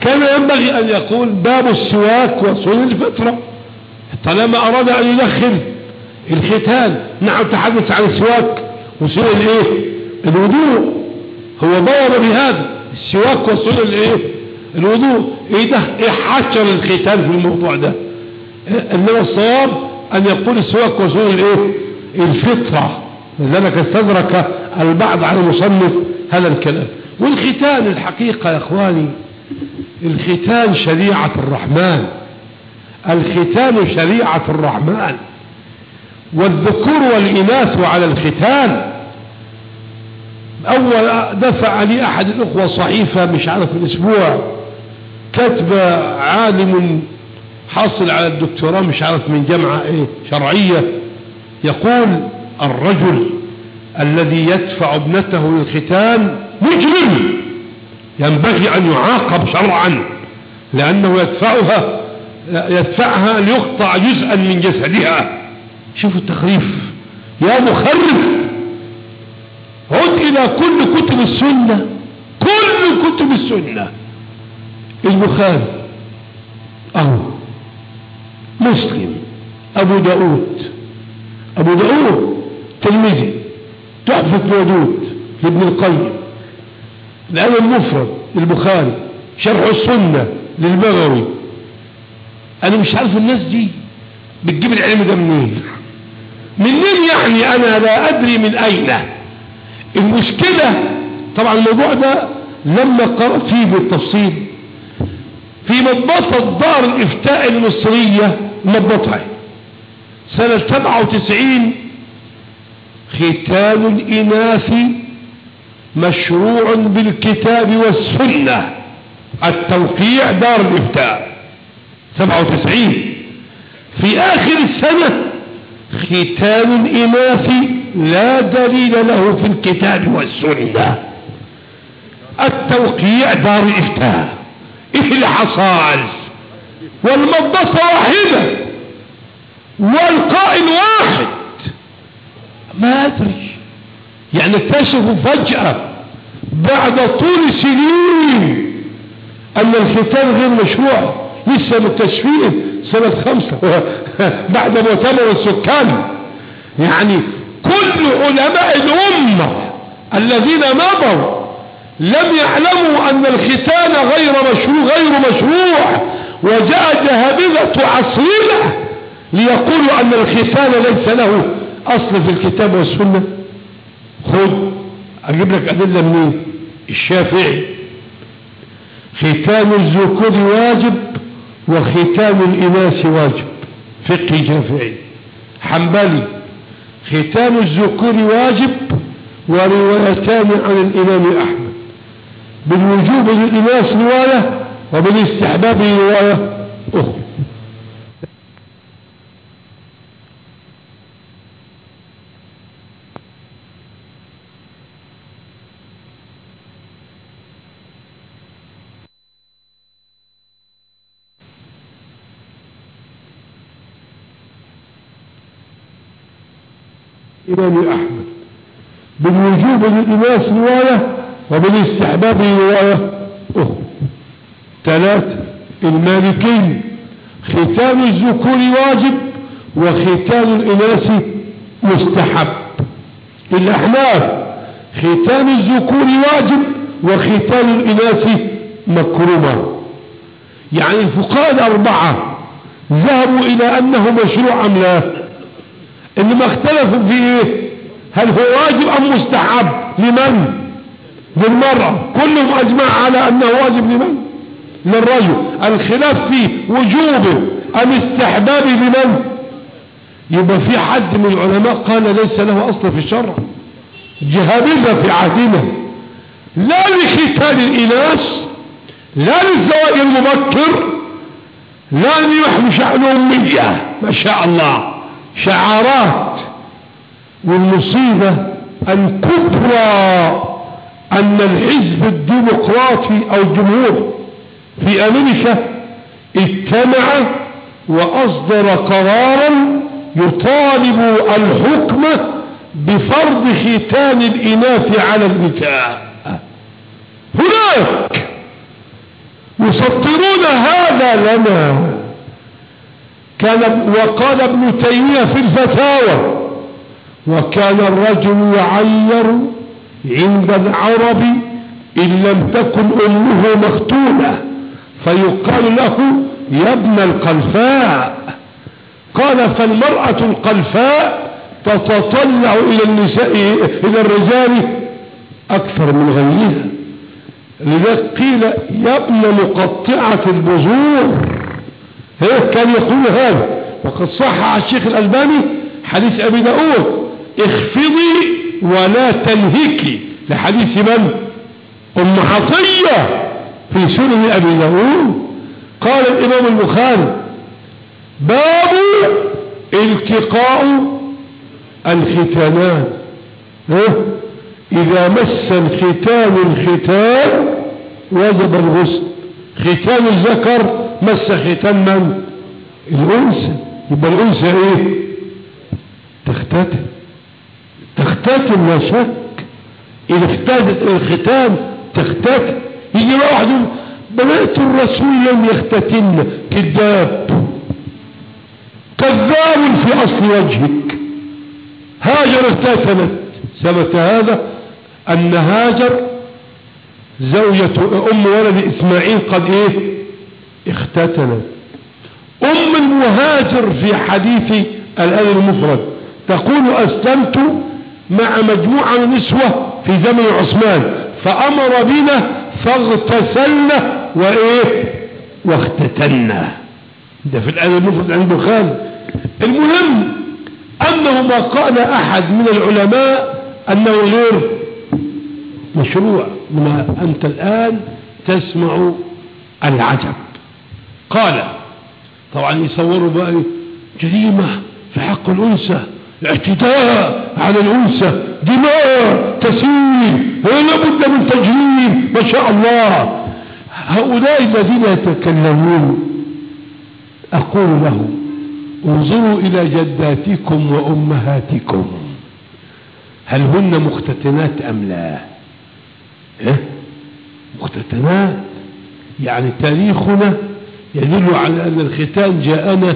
كان ينبغي أن يقول باب السواك وصول الفطرة. طالما أراد أن يدخل الختان نعم تحدث عن السواك وصول الإيه؟ الوضوء. هو بور بهذا. السواك وصول الإيه؟ الوضوء. إيه ده؟ إيه حشر الختان في الموضوع ده؟ إنما الصواب أن يقول السواك وصول الإيه؟ الفطرة. لذلك استدرك البعض على المصنف هذا الكلام. والختان الحقيقة يا إخواني الختان شريعة الرحمن. الختان شريعة الرحمن. والذكور والإناث على الختان. أول دفع لي أحد الأخوة صحيفة مش عارف الأسبوع كتب عالم حاصل على الدكتوراه مش عارف من جامعة إيه شرعية يقول الرجل الذي يدفع ابنته للختان مجرم ينبغي أن يعاقب شرعا لأنه يدفعها يدفعها ليقطع جزءا من جسدها. شوفوا التخريف. يا مخرف عد إلى كل كتب السنة كل كتب السنة. البخاري أهو مسلم أبو داود أبو داود تلميذي تحفة الودود لابن القيم. الآن المفرد للبخاري شرح السنة للبغوي. أنا مش عارف الناس دي بتجيب العلم ده منين. منين يعني أنا لا أدري من أين؟ المشكلة طبعا الموضوع ده لما قرأت فيه بالتفصيل في مضبطة دار الإفتاء المصرية مضبطها سنة 97 ختان الإناث مشروع بالكتاب والسنة. التوقيع دار الإفتاء. 97 في آخر السنة ختان الإناث لا دليل له في الكتاب والسنة. التوقيع دار الإفتاء. إيه اللي حصل؟ والمضبطة واحدة والقائل واحد. ما أدري. يعني اكتشفوا فجأة بعد طول سنين أن الختان غير مشروع. لسه مكتشفين سنة خمسة. (laughs) بعد مؤتمر السكان. يعني كل علماء الأمة الذين مضوا لم يعلموا أن الختان غير مشروع غير مشروع وجاء جهابذة عصرنا ليقولوا أن الختان ليس له أصل في الكتاب والسنة. خذ أجيب لك أدلة منين؟ الشافعي. ختان الذكور واجب وختان الإناث واجب. فقه شافعي. حنبلي. ختان الذكور واجب وروايتان عن الإمام أحمد. بالوجوب للإناث رواية وبالاستحباب رواية أخرى. إمام أحمد. بالوجوب للإناث رواية وبالاستحباب رواية أخرى. ثلاثة المالكين. ختان الذكور واجب وختان الإناث مستحب. الأحناف. ختان الذكور واجب وختان الإناث مكرمة يعني الفقهاء الأربعة ذهبوا إلى أنه مشروع أم لا؟ إنما اختلفوا في إيه؟ هل هو واجب أم مستحب؟ لمن؟ للمرأة كلهم أجمع على أنه واجب لمن؟ للرجل. الخلاف فيه وجوبه ام استحبابه لمن؟ يبقى في حد من العلماء قال ليس له أصل في الشرع. جهابذة في عهدنا. لا لختان الإناث لا للزواج المبكر لا لنحن شأن أمية ما شاء الله. شعارات والمصيبة الكبرى أن الحزب الديمقراطي أو الجمهور في أمريكا اجتمع وأصدر قرارا يطالب الحكم بفرض ختان الإناث على النساء. هناك يسطرون هذا لنا. كان وقال ابن تيمية في الفتاوى وكان الرجل يعير عند العرب إن لم تكن أمه مختولة فيقال له يا ابن القلفاء. قال فالمرأة القلفاء تتطلع إلى النساء إلى الرجال أكثر من غيرها. لذلك قيل يا ابن مقطعة البذور. هيك كان يقول هذا. وقد صح على الشيخ الألباني حديث أبي داود اخفضي ولا تنهكي لحديث من؟ أم عطية في سنن أبي داود. قال الإمام البخاري باب التقاء الختانان. إذا مس الختان الختان وجب الغسل. ختان الذكر مس ختان من؟ الأنثى. يبقى الأنثى إيه؟ تختتن. تختتن لا شك. إذا اختتت الختان تختتن يجي واحد بنات الرسول لم يختتن. كذاب. كذاب في أصل وجهك. هاجر اختتنت ثبت هذا أن هاجر زوجة أم ولد إسماعيل قد إيه؟ اختتنت. أم المهاجر في حديث الآن المفرد تقول أسلمت مع مجموعة نسوة في زمن عثمان. فأمر بنا فاغتسلنا وإيه؟ واختتنا ده في الآن المفرد عند البخاري. المهم أنه ما قال أحد من العلماء أنه غير مشروع ما أنت الآن تسمع العجب. قال طبعا يصوروا بقى جريمة في حق الأنثى. اعتداء على الأنثى دماء تسيل لابد من تجريم ما شاء الله. هؤلاء الذين يتكلمون أقول لهم انظروا إلى جداتكم وأمهاتكم. هل هن مختتنات أم لا؟ إيه؟ مختتنات؟ يعني تاريخنا يدل على أن الختان جاءنا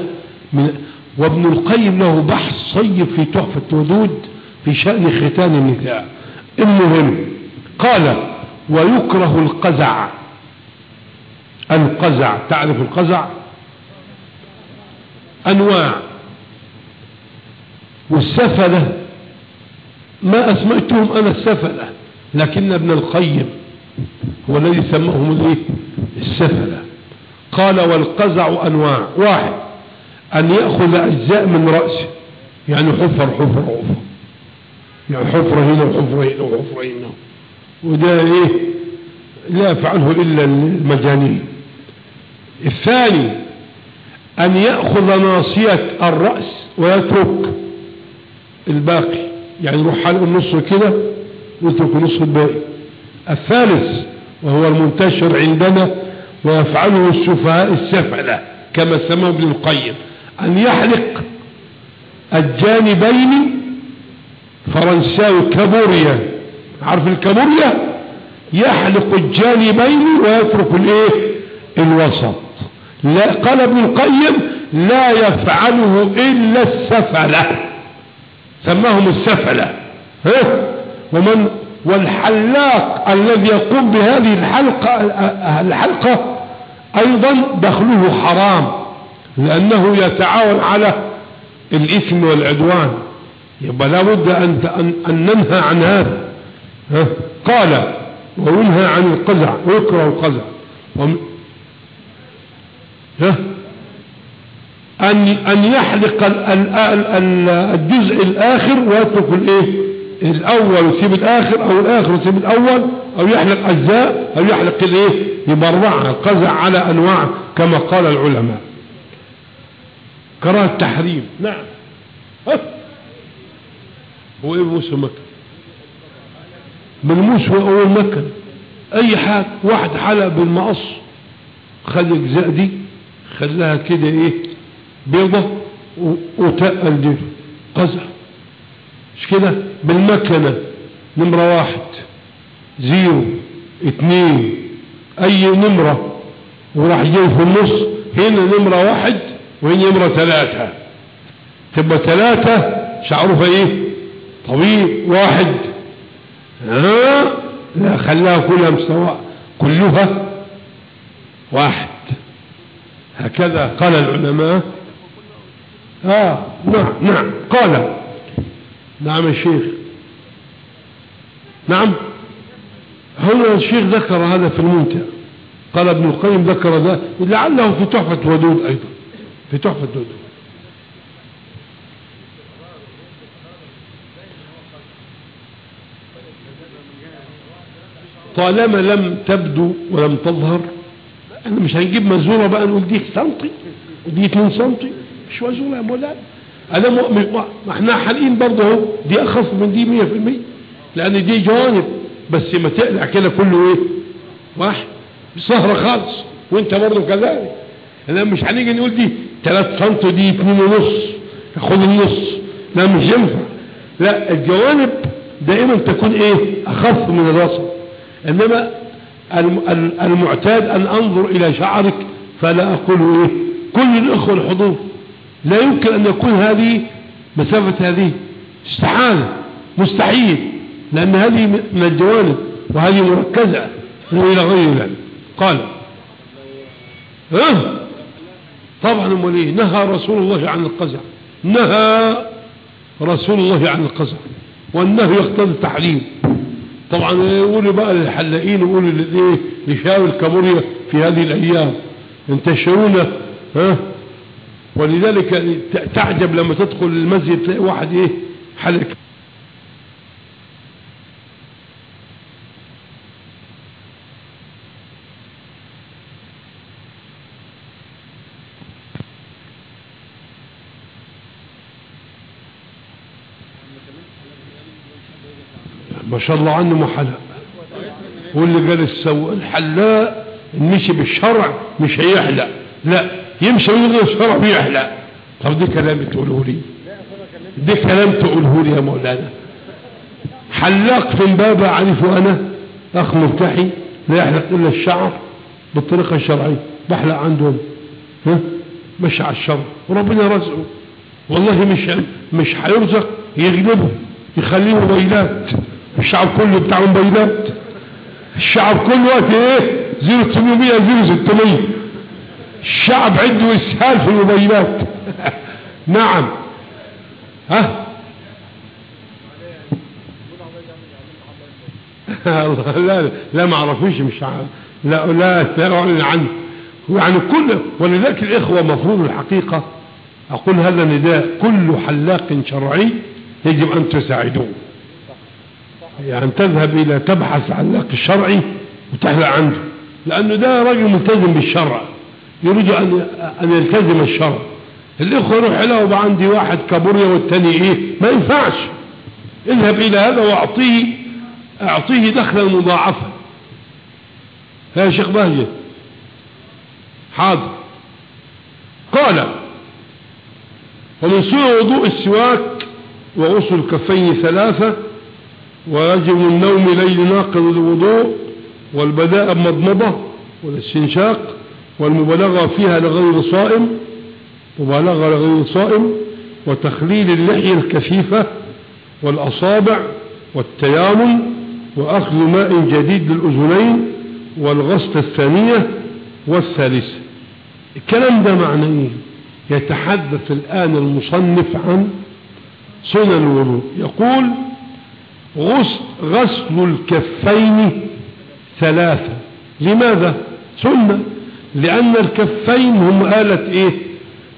من وابن القيم له بحث صيب في تحفة ودود في شأن ختان النساء. المهم قال ويكره القزع. القزع تعرف القزع؟ أنواع. والسفلة ما أسميتهم أنا السفلة لكن ابن القيم هو الذي سماهم الايه السفلة. قال والقزع أنواع. واحد أن يأخذ أجزاء من رأسه. يعني حفر حفر حفر. يعني حفرة هنا وحفرة هنا وحفرة هنا. وده إيه؟ لا يفعله إلا المجانين. الثاني أن يأخذ ناصية الرأس ويترك الباقي. يعني يروح حلق النص كده ويترك النص الباقي. الثالث وهو المنتشر عندنا ويفعله السفهاء السفلة كما سماه ابن القيم. أن يحلق الجانبين فرنساوي كابوريا. عارف الكابوريا؟ يحلق الجانبين ويترك الإيه؟ الوسط. لا قال ابن القيم لا يفعله إلا السفلة. سماهم السفلة. ها؟ ومن والحلاق الذي يقوم بهذه الحلقة الحلقة أيضا دخله حرام. لأنه يتعاون على الإثم والعدوان. يبقى لابد أن, أن ننهى عن هذا. ها؟ قال وينهى عن القزع ويكره القزع. أن أن يحلق الجزء الآخر ويترك الإيه؟ الأول ويسيب الآخر أو الآخر ويسيب الأول أو يحلق أجزاء أو يحلق الإيه؟ يبقى اربعه القزع على أنواع كما قال العلماء. كراهه التحريم نعم. ها. هو إيه بموس مكة؟ بالموس هو اول مكة. أي حاجة واحد حلق بالمقص. خد الاجزاء دي خلاها كده إيه؟ بيضة وتقل دي قزع مش كده؟ بالمكنة نمرة واحد. زيرو. اتنين. أي نمرة؟ وراح جاي في النص. هنا نمرة واحد. وهنا نمرة ثلاثة. تبقى ثلاثة شعرها إيه؟ طويل واحد. ها؟ لا خلاها كلها مستوى كلها واحد. هكذا قال العلماء. آه نعم نعم. قال. نعم الشيخ نعم. هنا الشيخ ذكر هذا في الممتع قال ابن القيم ذكر ذا لعله في تحفة ودود أيضا. في تحفة ودود طالما لم تبدو ولم تظهر إحنا مش هنجيب مزورة بقى نقول دي سنتي ودي 2 سنتي مش مزورة يا مولانا. أنا مؤمن ما إحنا حالقين برضه أهو دي اخف من دي 100% لأن دي جوانب بس ما تقلع كده كله إيه؟ واحد سهرة خالص وأنت برضه كذلك. أنا مش هنيجي نقول دي 3 سم دي 2 ونص خد النص لا مش ينفع لا الجوانب دائما تكون إيه؟ أخف من الرسم إنما الم- ال- المعتاد أن أنظر إلى شعرك فلا أقول إيه؟ كل الأخوة الحضور. لا يمكن أن يكون هذه مسافة هذه. استحالة. مستحيل. لأن هذه من الجوانب وهذه مركزة. والى غير ذلك. قال. ها؟ طبعا امال إيه نهى رسول الله عن القزع. نهى رسول الله عن القزع. والنهي يقتضي التحريم طبعا يقولوا بقى للحلاقين يقولوا للإيه؟ لشاوي الكابوريا في هذه الأيام. ينتشرون ها؟ ولذلك تعجب لما تدخل المسجد تلاقي واحد إيه؟ حلق. ما شاء الله عنه ما حلق واللي قال السو الحلاق مشي بالشرع مش هيحلق. لا يمشي من غير الشرع ويحلق. طب ده كلام تقوله لي. ده كلام تقوله لي يا مولانا. حلاق في امبابة اعرفه أنا؟ أخ مرتحي لا يحلق إلا الشعر بالطريقة الشرعية. بحلق عندهم. ها؟ مش على الشرع وربنا رزقه. والله مش مش هيرزق يغلبه يخليه موبايلات الشعب كله بتاع موبايلات الشعب كل وقت إيه؟ 0800 0600 الشعب عنده إسهال في الموبايلات. (laughs) نعم. ها؟ (laughs) لا لا ما اعرفوش مش عارف لا لا لا أعلن عنه. يعني كل ولذلك الإخوة مفروض الحقيقة. أقول هذا نداء كل حلاق شرعي يجب أن تساعدوه. يعني تذهب إلى تبحث عن الحلاق الشرعي وتحلق عنده. لأنه ده راجل ملتزم بالشرع. يريد ان يلتزم الشرع. الإخوة يروح له بقى عندي واحد كابوريا والتاني إيه؟ ما ينفعش. اذهب إلى هذا واعطيه أعطيه دخلا مضاعفا. يا شيخ بهجة. حاضر. قال ومن سوء وضوء السواك وغسل الكفين ثلاثة ويجب النوم ليل ناقض الوضوء والبداء بمضمضة والاستنشاق والمبالغة فيها لغير صائم مبالغة لغير صائم وتخليل اللحية الكثيفة والأصابع والتيامن وأخذ ماء جديد للأذنين والغسلة الثانية والثالثة الكلام ده معنى إيه؟ يتحدث الآن المصنف عن سنن الوضوء. يقول غسل, الكفين ثلاثة. لماذا؟ سنة لأن الكفين هم آلة إيه؟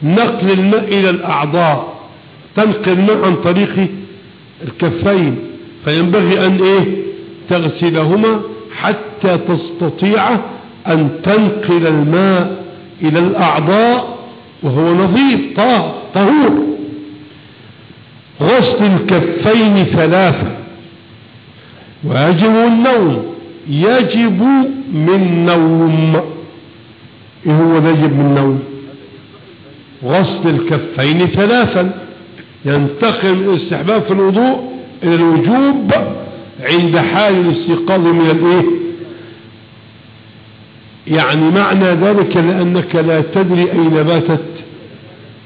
نقل الماء إلى الأعضاء. تنقل الماء عن طريق الكفين. فينبغي أن إيه؟ تغسلهما حتى تستطيع أن تنقل الماء إلى الأعضاء وهو نظيف طهور. غسل الكفين ثلاثة. ويجب النوم يجب من نوم. إيه هو يجب من نوم؟ غسل الكفين ثلاثا. ينتقل الاستحباب في الوضوء إلى الوجوب عند حال الاستيقاظ من الإيه؟ يعني معنى ذلك لأنك لا تدري أين باتت.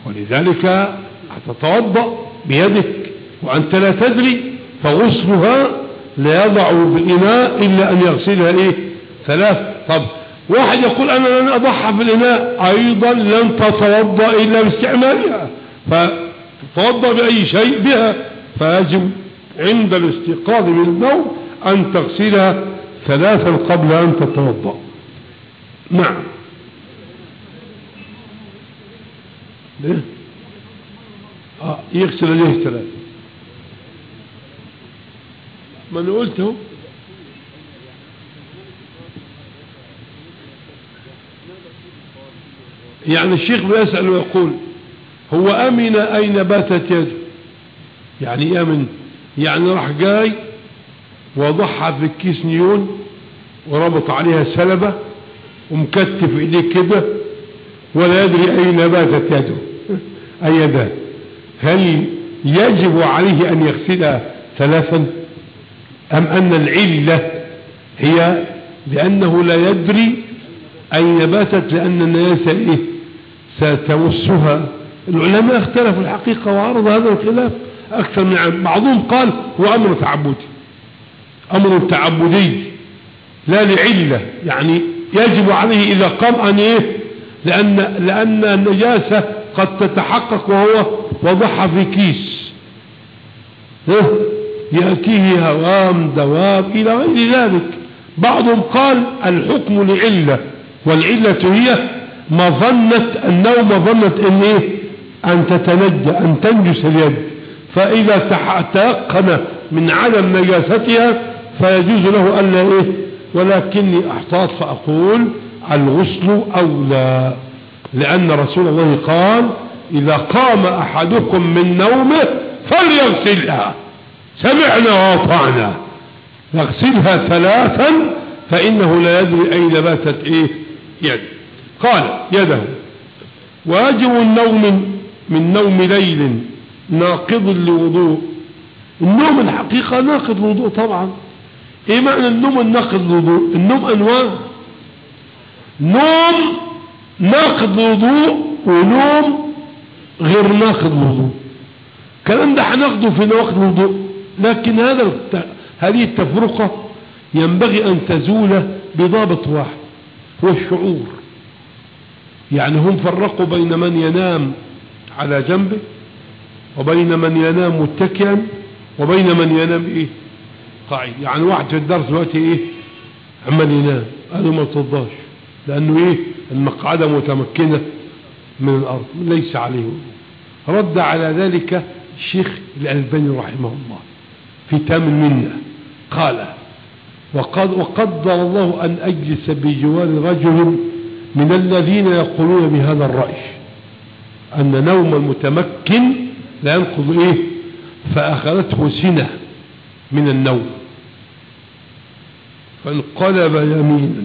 ولذلك هتتوضا بيدك. وأنت لا تدري فغسلها لا يضع بالإناء إلا أن يغسلها إيه؟ ثلاث. طب واحد يقول أنا لن أضحى في الإناء أيضا لن تتوضأ إلا باستعمالها. فتتوضأ بأي شيء بها. فيجب عند الاستيقاظ من النوم أن تغسلها ثلاثا قبل أن تتوضأ. نعم. ليه آه يغسل ليه ثلاثة. ما أنا قلته؟ يعني الشيخ بيسأل ويقول هو أمن أين باتت يده؟ يعني أمن؟ يعني راح جاي وضحى في الكيس نيون وربط عليها سلبة ومكتف إيديه كده ولا يدري أين باتت يده. أي يده؟ هل يجب عليه أن يغسلها ثلاثا؟ أم أن العلة هي لأنه لا يدري أين باتت لأن الناس إيه ستمسها العلماء اختلفوا الحقيقة وعرض هذا الخلاف أكثر من بعضهم قال هو أمر تعبدي أمر تعبدي لا لعلة. يعني يجب عليه إذا قام أن إيه؟ لأن, لأن النجاسة قد تتحقق وهو وضعها في كيس. إيه؟ يأتيه هوام دواب إلى غير ذلك. بعضهم قال الحكم لعلة والعلة هي مظنة النوم مظنة إن إيه؟ أن تتنجى أن تنجس اليد. فإذا تيقن من عدم نجاستها فيجوز له الا إيه؟ ولكني أحتاط فأقول الغسل أولى. لأن رسول الله قال إذا قام أحدكم من نومه فليغسلها. سمعنا وأطعنا. نغسلها ثلاثا فإنه لا يدري أين باتت إيه؟ يد قال يده. واجب النوم من نوم ليل ناقض لوضوء. النوم الحقيقة ناقض الوضوء طبعا. إيه معنى النوم الناقض للوضوء النوم أنواع. نوم ناقض الوضوء ونوم غير ناقض الوضوء. الكلام ده هناخده في نواقض الوضوء. لكن هذا هذه التفرقة ينبغي أن تزول بضابط واحد هو الشعور. يعني هم فرقوا بين من ينام على جنبه وبين من ينام متكئا وبين من ينام إيه؟ قاعد. يعني واحد في الدرس دلوقتي إيه؟ عمال ينام. قالوا ما ترضاش لأنه إيه؟ المقعدة متمكنة من الأرض ليس عليه. رد على ذلك الشيخ الألباني رحمه الله. في تام منا قال وقد وقدر الله أن أجلس بجوار رجل من الذين يقولون بهذا الرأي أن نوم المتمكن لا ينقض إيه؟ فأخذته سنة من النوم. فانقلب يمينا.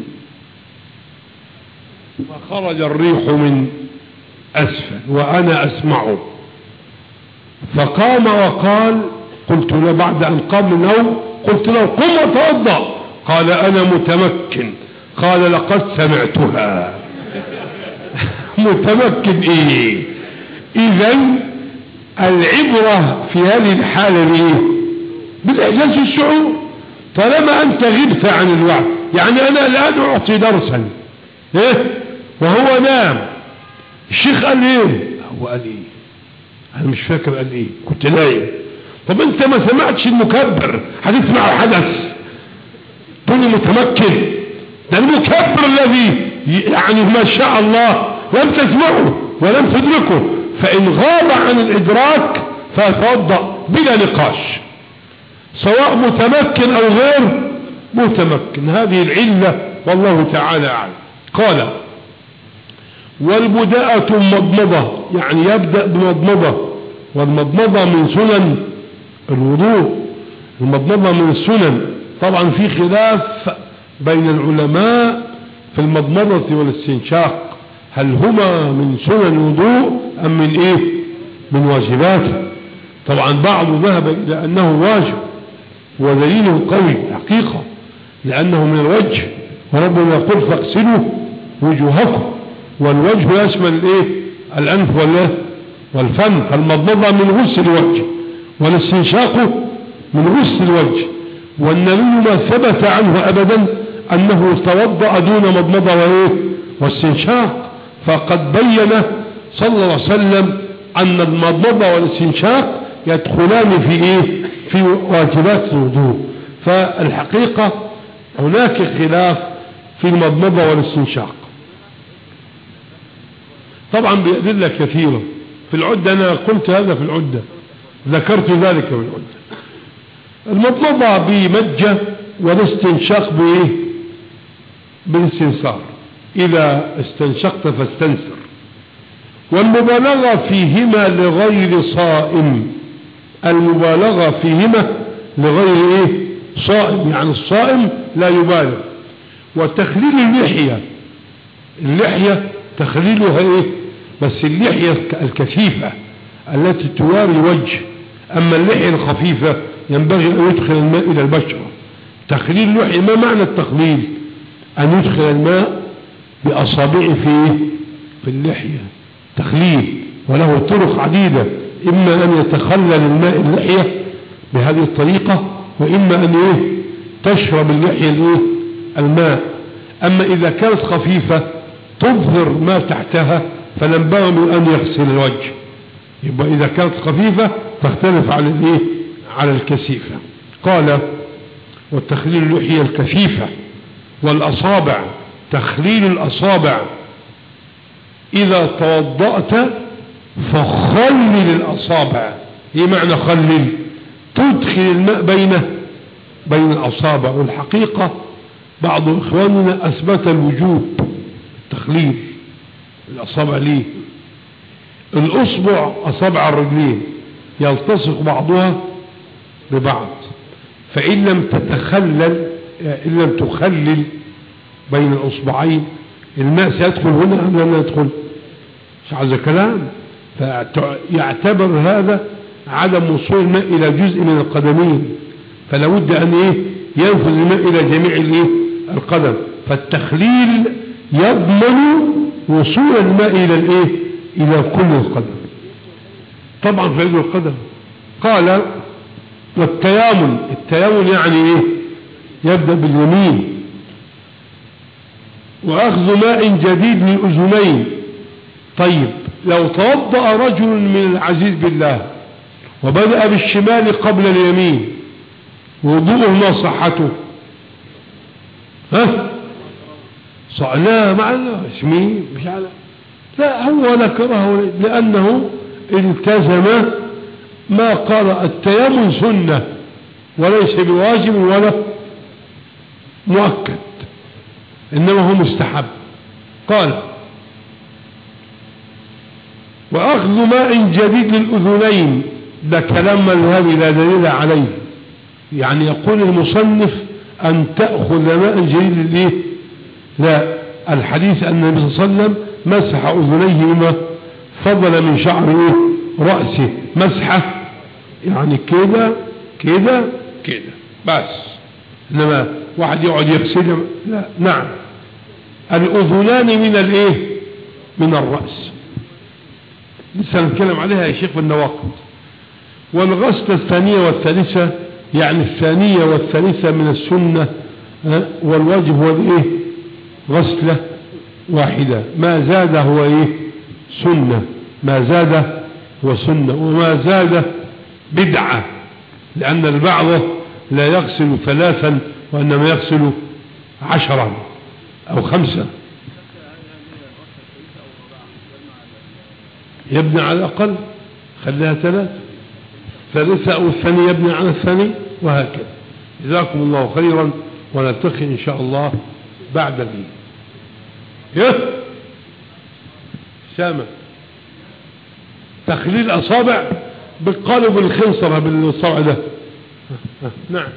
فخرج الريح من أسفل وأنا أسمعه. فقام وقال قلت له بعد أن قام من النوم قلت له قم وتوضأ. قال أنا متمكن. قال لقد سمعتها. (laughs) متمكن إيه؟ إذا العبرة في هذه الحالة إيه بالإحساس الشعور. طالما أنت غبت عن الوعي يعني أنا الآن أعطي درسا. إيه؟ وهو نام. الشيخ قال إيه هو قال إيه أنا مش فاكر قال إيه كنت نايم. طب انت ما سمعتش المكبر هتسمع الحدث. تقول متمكن. ده المكبر الذي يعني ما شاء الله لم تسمعه ولم تدركه. فإن غاب عن الإدراك فتوضأ بلا نقاش. سواء متمكن أو غير متمكن. هذه العلة والله تعالى أعلم. قال والبداءة مضمضة. يعني يبدأ بمضمضة. والمضمضة من سنن الوضوء المضمضة من السنن. طبعا في خلاف بين العلماء في المضمضة والاستنشاق. هل هما من سنن الوضوء أم من إيه؟ من واجباته. طبعا بعض ذهب إلى أنه واجب ودليله قوي حقيقة لأنه من الوجه. وربنا يقول فاغسلوا وجوهكم والوجه يشمل الايه الأنف والفم. فالمضمضة من غسل الوجه والاستنشاق من غسل الوجه والنبي ما ثبت عنه ابدا أنه توضأ دون مضمضة وإيه؟ واستنشاق. فقد بين صلى الله عليه وسلم أن المضمضة والاستنشاق يدخلان في إيه؟ في واجبات الوضوء. فالحقيقة هناك خلاف في المضمضة والاستنشاق. طبعا بأدلة كثيرة في العدة أنا قلت هذا في العدة. ذكرت ذلك في العدة المضمضة بمجة والاستنشاق بإيه بالاستنصار إذا استنشقت فاستنسر والمبالغة فيهما لغير صائم. المبالغة فيهما لغير إيه؟ صائم. يعني الصائم لا يبالغ. وتخليل اللحية. اللحية تخليلها إيه؟ بس اللحية الكثيفة التي تواري الوجه أما اللحية الخفيفة ينبغي أن يدخل الماء إلى البشرة. تخليل اللحية ما معنى التخليل؟ أن يدخل الماء بأصابعه في في اللحية. تخليل وله طرق عديدة. إما أن يتخلل الماء اللحية بهذه الطريقة وإما أن إيه؟ تشرب اللحية الماء. أما إذا كانت خفيفة تظهر ما تحتها فلنبغي أن يغسل الوجه. يبقى إذا كانت خفيفة تختلف على الإيه؟ على الكثيفة. قال والتخليل اللحية الكثيفة والأصابع. تخليل الأصابع. إذا توضأت فخلل الأصابع. إيه معنى خلل؟ تدخل الماء بين بين الأصابع. والحقيقة بعض إخواننا أثبت الوجوب. تخليل الأصابع ليه؟ الأصبع أصابع الرجلين يلتصق بعضها ببعض فإن لم تتخلل إن لم تخلل بين الأصبعين الماء سيدخل هنا أم لم يدخل؟ مش عايز كلام فيعتبر هذا عدم وصول الماء إلى جزء من القدمين فلا بد أن إيه؟ ينفذ الماء إلى جميع الإيه؟ القدم. فالتخليل يضمن وصول الماء إلى الإيه؟ إلى كل القدم طبعا في علم القدم قال والتيامن التيامن يعني إيه؟ يبدأ باليمين. وأخذ ماء جديد من أذنين. طيب لو توضأ رجل من العزيز بالله وبدأ بالشمال قبل اليمين وضوءه ما صحته. ها؟ لا مع اسمي مش على لا هو ذكره لأنه التزم ما قال التيمم سنة وليس بواجب ولا مؤكد إنما هو مستحب. قال وأخذ ماء جديد للأذنين ده كلام مذهبي لا دليل عليه. يعني يقول المصنف أن تأخذ ماء جديد للإيه لا الحديث أن النبي صلى الله عليه وسلم مسح أذنيه بما فضل من شعر رأسه مسحة يعني كده كده كده بس. إنما واحد يقعد يغسل لا. نعم. الأذنان من الإيه؟ من الرأس. لسه نتكلم عليها يا شيخ في النواقض والغسل الثانية والثالثة يعني الثانية والثالثة من السنة والواجب هو الإيه؟ غسلة. واحدة. ما زاد هو إيه؟ سنة. ما زاد هو سنة. وما زاد بدعة. لأن البعض لا يغسل ثلاثا وإنما يغسل عشرا أو خمسة يبني على الأقل خليها ثلاثة ثالثة أو الثاني يبني على الثاني وهكذا. جزاكم الله خيرا ونلتقي إن شاء الله بعد العيد. سامع. تخليل أصابع بالقلب الخنصرة بالصبع ده. نعم.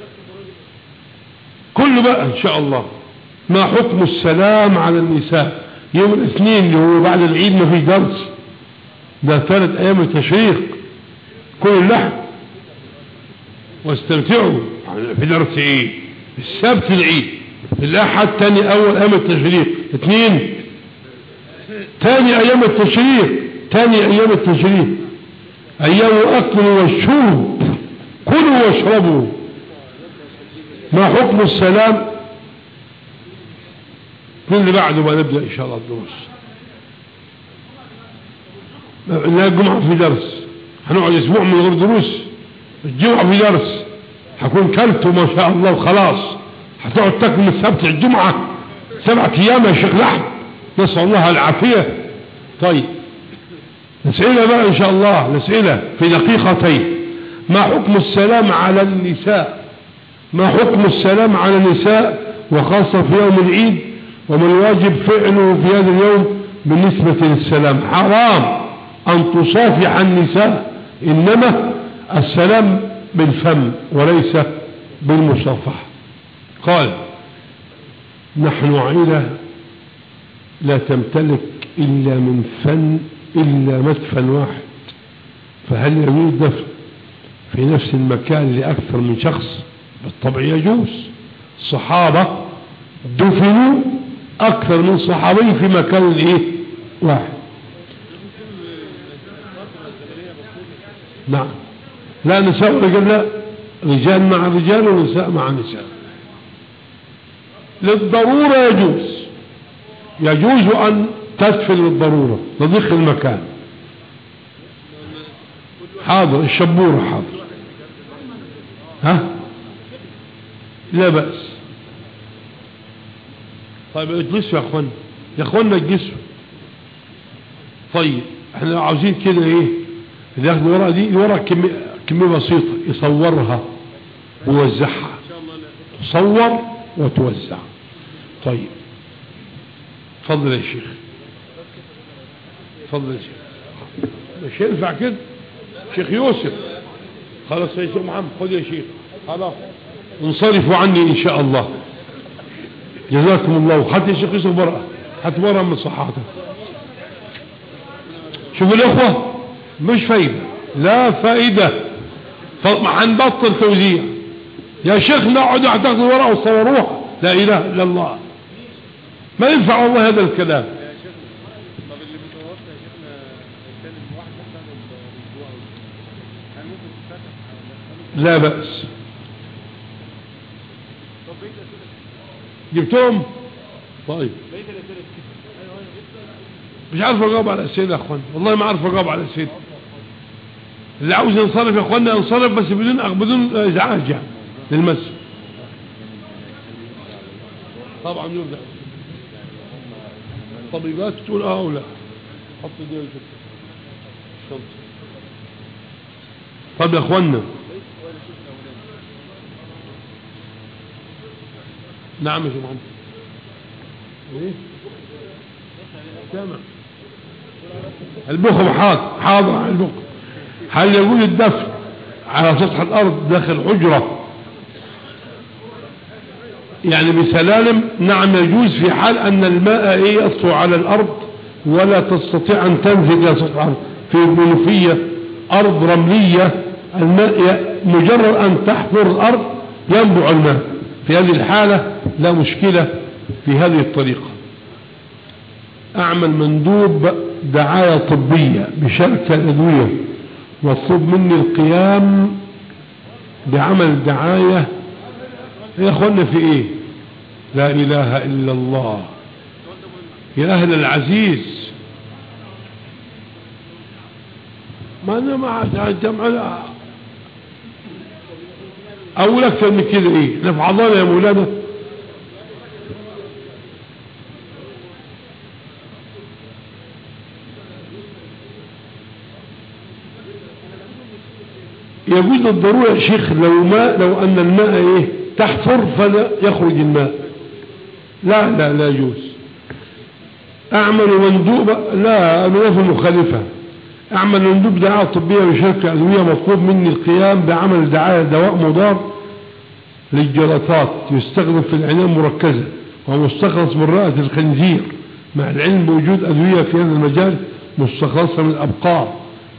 كل بقى إن شاء الله. ما حكم السلام على النساء؟ يوم الاثنين اللي هو بعد العيد ما في درس. ده ثلاث أيام التشريق. كل اللحم. واستمتعوا. في درس إيه؟ السبت العيد. الاحد تاني أول أيام التشريق. اثنين تاني أيام التشريق. تاني أيام التشريق. أيام الأكل والشرب. كلوا واشربوا. ما حكم السلام؟ من اللي بعده بقى نبدأ إن شاء الله الدروس. لا الجمعة في درس. هنقعد أسبوع من غير دروس. الجمعة في درس. هكون كلت ما شاء الله وخلاص. هتقعد تاكل السبت الجمعة سبعة أيام يا شيخ لحم نسأل الله العافية. طيب نسئلة بقى إن شاء الله نسئلة في دقيقتين. ما حكم السلام على النساء؟ ما حكم السلام على النساء وخاصة في يوم العيد؟ وما الواجب فعله في هذا اليوم بالنسبة للسلام؟ حرام أن تصافح النساء إنما السلام بالفم وليس بالمصافحة. قال نحن عيلة لا تمتلك إلا من فن إلا مدفن واحد. فهل يجوز دفن في نفس المكان لأكثر من شخص؟ بالطبع يجوز. الصحابة دفنوا أكثر من صحابي في مكان إيه؟ واحد. نعم. لا نساء ورجال لا. رجال مع رجال ونساء مع نساء. للضرورة يجوز. يجوز أن تدفن للضرورة. لضيق المكان. حاضر الشبورة حاضر. ها؟ لا بأس. طيب اجلسوا يا اخوانا يا اخوانا اجلسوا طيب إحنا عاوزين كده إيه؟ اللي ياخد الورقة دي. الورقة كمية, كمية بسيطة. يصورها. ويوزعها. تصور وتوزع. طيب. اتفضل يا شيخ. اتفضل يا شيخ. مش ينفع كده؟ شيخ يوسف. خلاص يا شيخ محمد خد يا شيخ. خلاص. انصرفوا عني إن شاء الله. جزاكم الله. حتى شيخ يوسف ورقة. هات ورقة من صحاته. شوفوا الإخوة مش فايدة. لا فائده هنبطل توزيع. يا شيخ نقعد تاخذوا ورقه وتصوروها لا إله إلا الله. ما ينفع والله هذا الكلام. لا بأس. جبتهم؟ طيب. مش عارف أجاوب على الأسئلة يا أخوان. والله ما عارف أجاوب على الأسئلة. اللي عاوز ينصرف يا اخوانا ينصرف بس بدون بدون إزعاج يعني. للمسجد. طبعا يرجع طبيبات تقول آه ولا؟ حط دي الشنطه طب يا إخوانا. نعم يا محمد. إيه؟ سامع. البخم حاضر حاضر البخم. هل يقول الدفن على سطح الأرض داخل حجرة؟ يعني بسلالم نعم يجوز في حال أن الماء يسطو على الأرض ولا تستطيع أن تنزل إلى سطح الأرض في المنوفية أرض رملية الماء مجرد أن تحفر الأرض ينبع الماء. في هذه الحالة لا مشكلة في هذه الطريقة. أعمل مندوب دعاية طبية بشركة الادوية واطلب مني القيام بعمل دعاية يا اخوانا في إيه؟ لا إله إلا الله. يا أهل العزيز. ما أنا مع جمع أقول أكثر من كده إيه؟ نفع الله يا مولانا. يجوز الضرورة يا شيخ لو ماء لو أن الماء إيه؟ تحفر فلا يخرج الماء. لا لا لا يجوز. أعمل مندوب لا في مخالفة. أعمل مندوب دعاية طبية بشركة أدوية مطلوب مني القيام بعمل دعاية دواء مضار للجلطات يستخدم في العناية المركزة ومستخلص من رأة الخنزير. مع العلم بوجود أدوية في هذا المجال مستخلصة من الأبقار.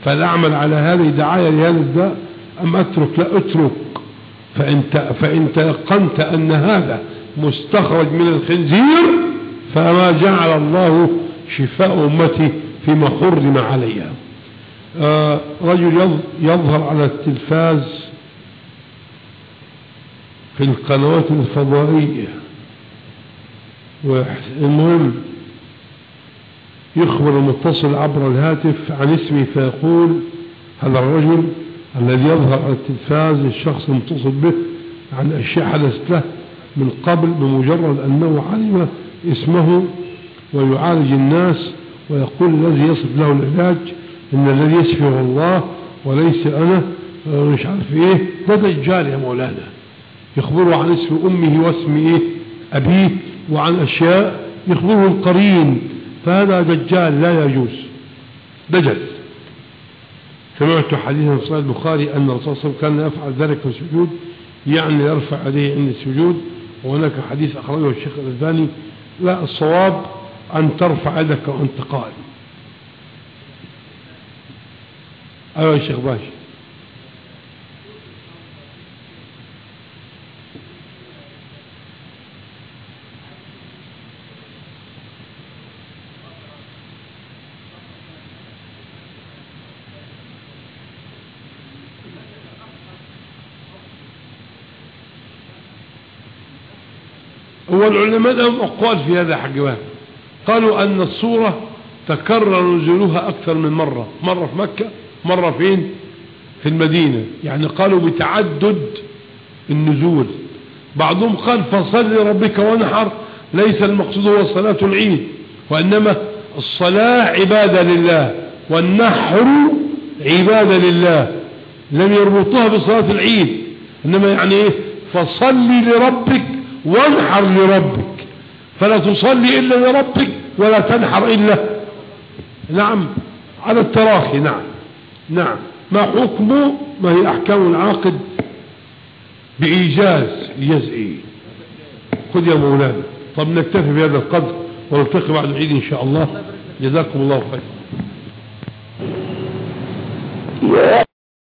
فلا أعمل على هذه دعاية لهذا الداء أم أترك؟ لا أترك. فإن, فإن تيقنت أن هذا مستخرج من الخنزير فما جعل الله شفاء أمتي فيما حرم عليها. آه رجل يظهر على التلفاز في القنوات الفضائية. والمهم يخبر المتصل عبر الهاتف عن اسمه فيقول هذا الرجل الذي يظهر على التلفاز الشخص المتصل به عن أشياء حدثت له من قبل بمجرد أنه علم اسمه ويعالج الناس ويقول الذي يصف له العلاج إن الذي يشفيه الله وليس أنا مش عارف إيه. ده دجال يا مولانا. يخبره عن اسم أمه واسم إيه؟ أبيه وعن أشياء يخبره القرين فهذا دجال لا يجوز. دجل. سمعت حديثا في صحيح البخاري أن الرسول صلى الله عليه وسلم كان يفعل ذلك في السجود يعني يرفع عليه عند السجود. وهناك حديث أخرجه الشيخ الألباني لا الصواب أن ترفع يدك وأنت قائم. أيها الشيخ باشا هو العلماء لهم أقوال في هذا حقوان قالوا أن الصورة تكرر نزولها أكثر من مرة. مرة في مكة مرة فين؟ في المدينة. يعني قالوا بتعدد النزول. بعضهم قال فصل لربك ونحر ليس المقصود هو صلاة العيد وإنما الصلاة عبادة لله والنحر عبادة لله. لم يربطوها بصلاة العيد. إنما يعني إيه؟ فصلي لربك وانحر لربك. فلا تصلي إلا لربك ولا تنحر إلا. نعم على التراخي نعم نعم. ما حكمه ما هي أحكام العاقد؟ بإيجاز جزئي خذ يا مولانا. طب نكتفي بهذا القدر ونلتقي بعد العيد إن شاء الله. جزاكم الله خير.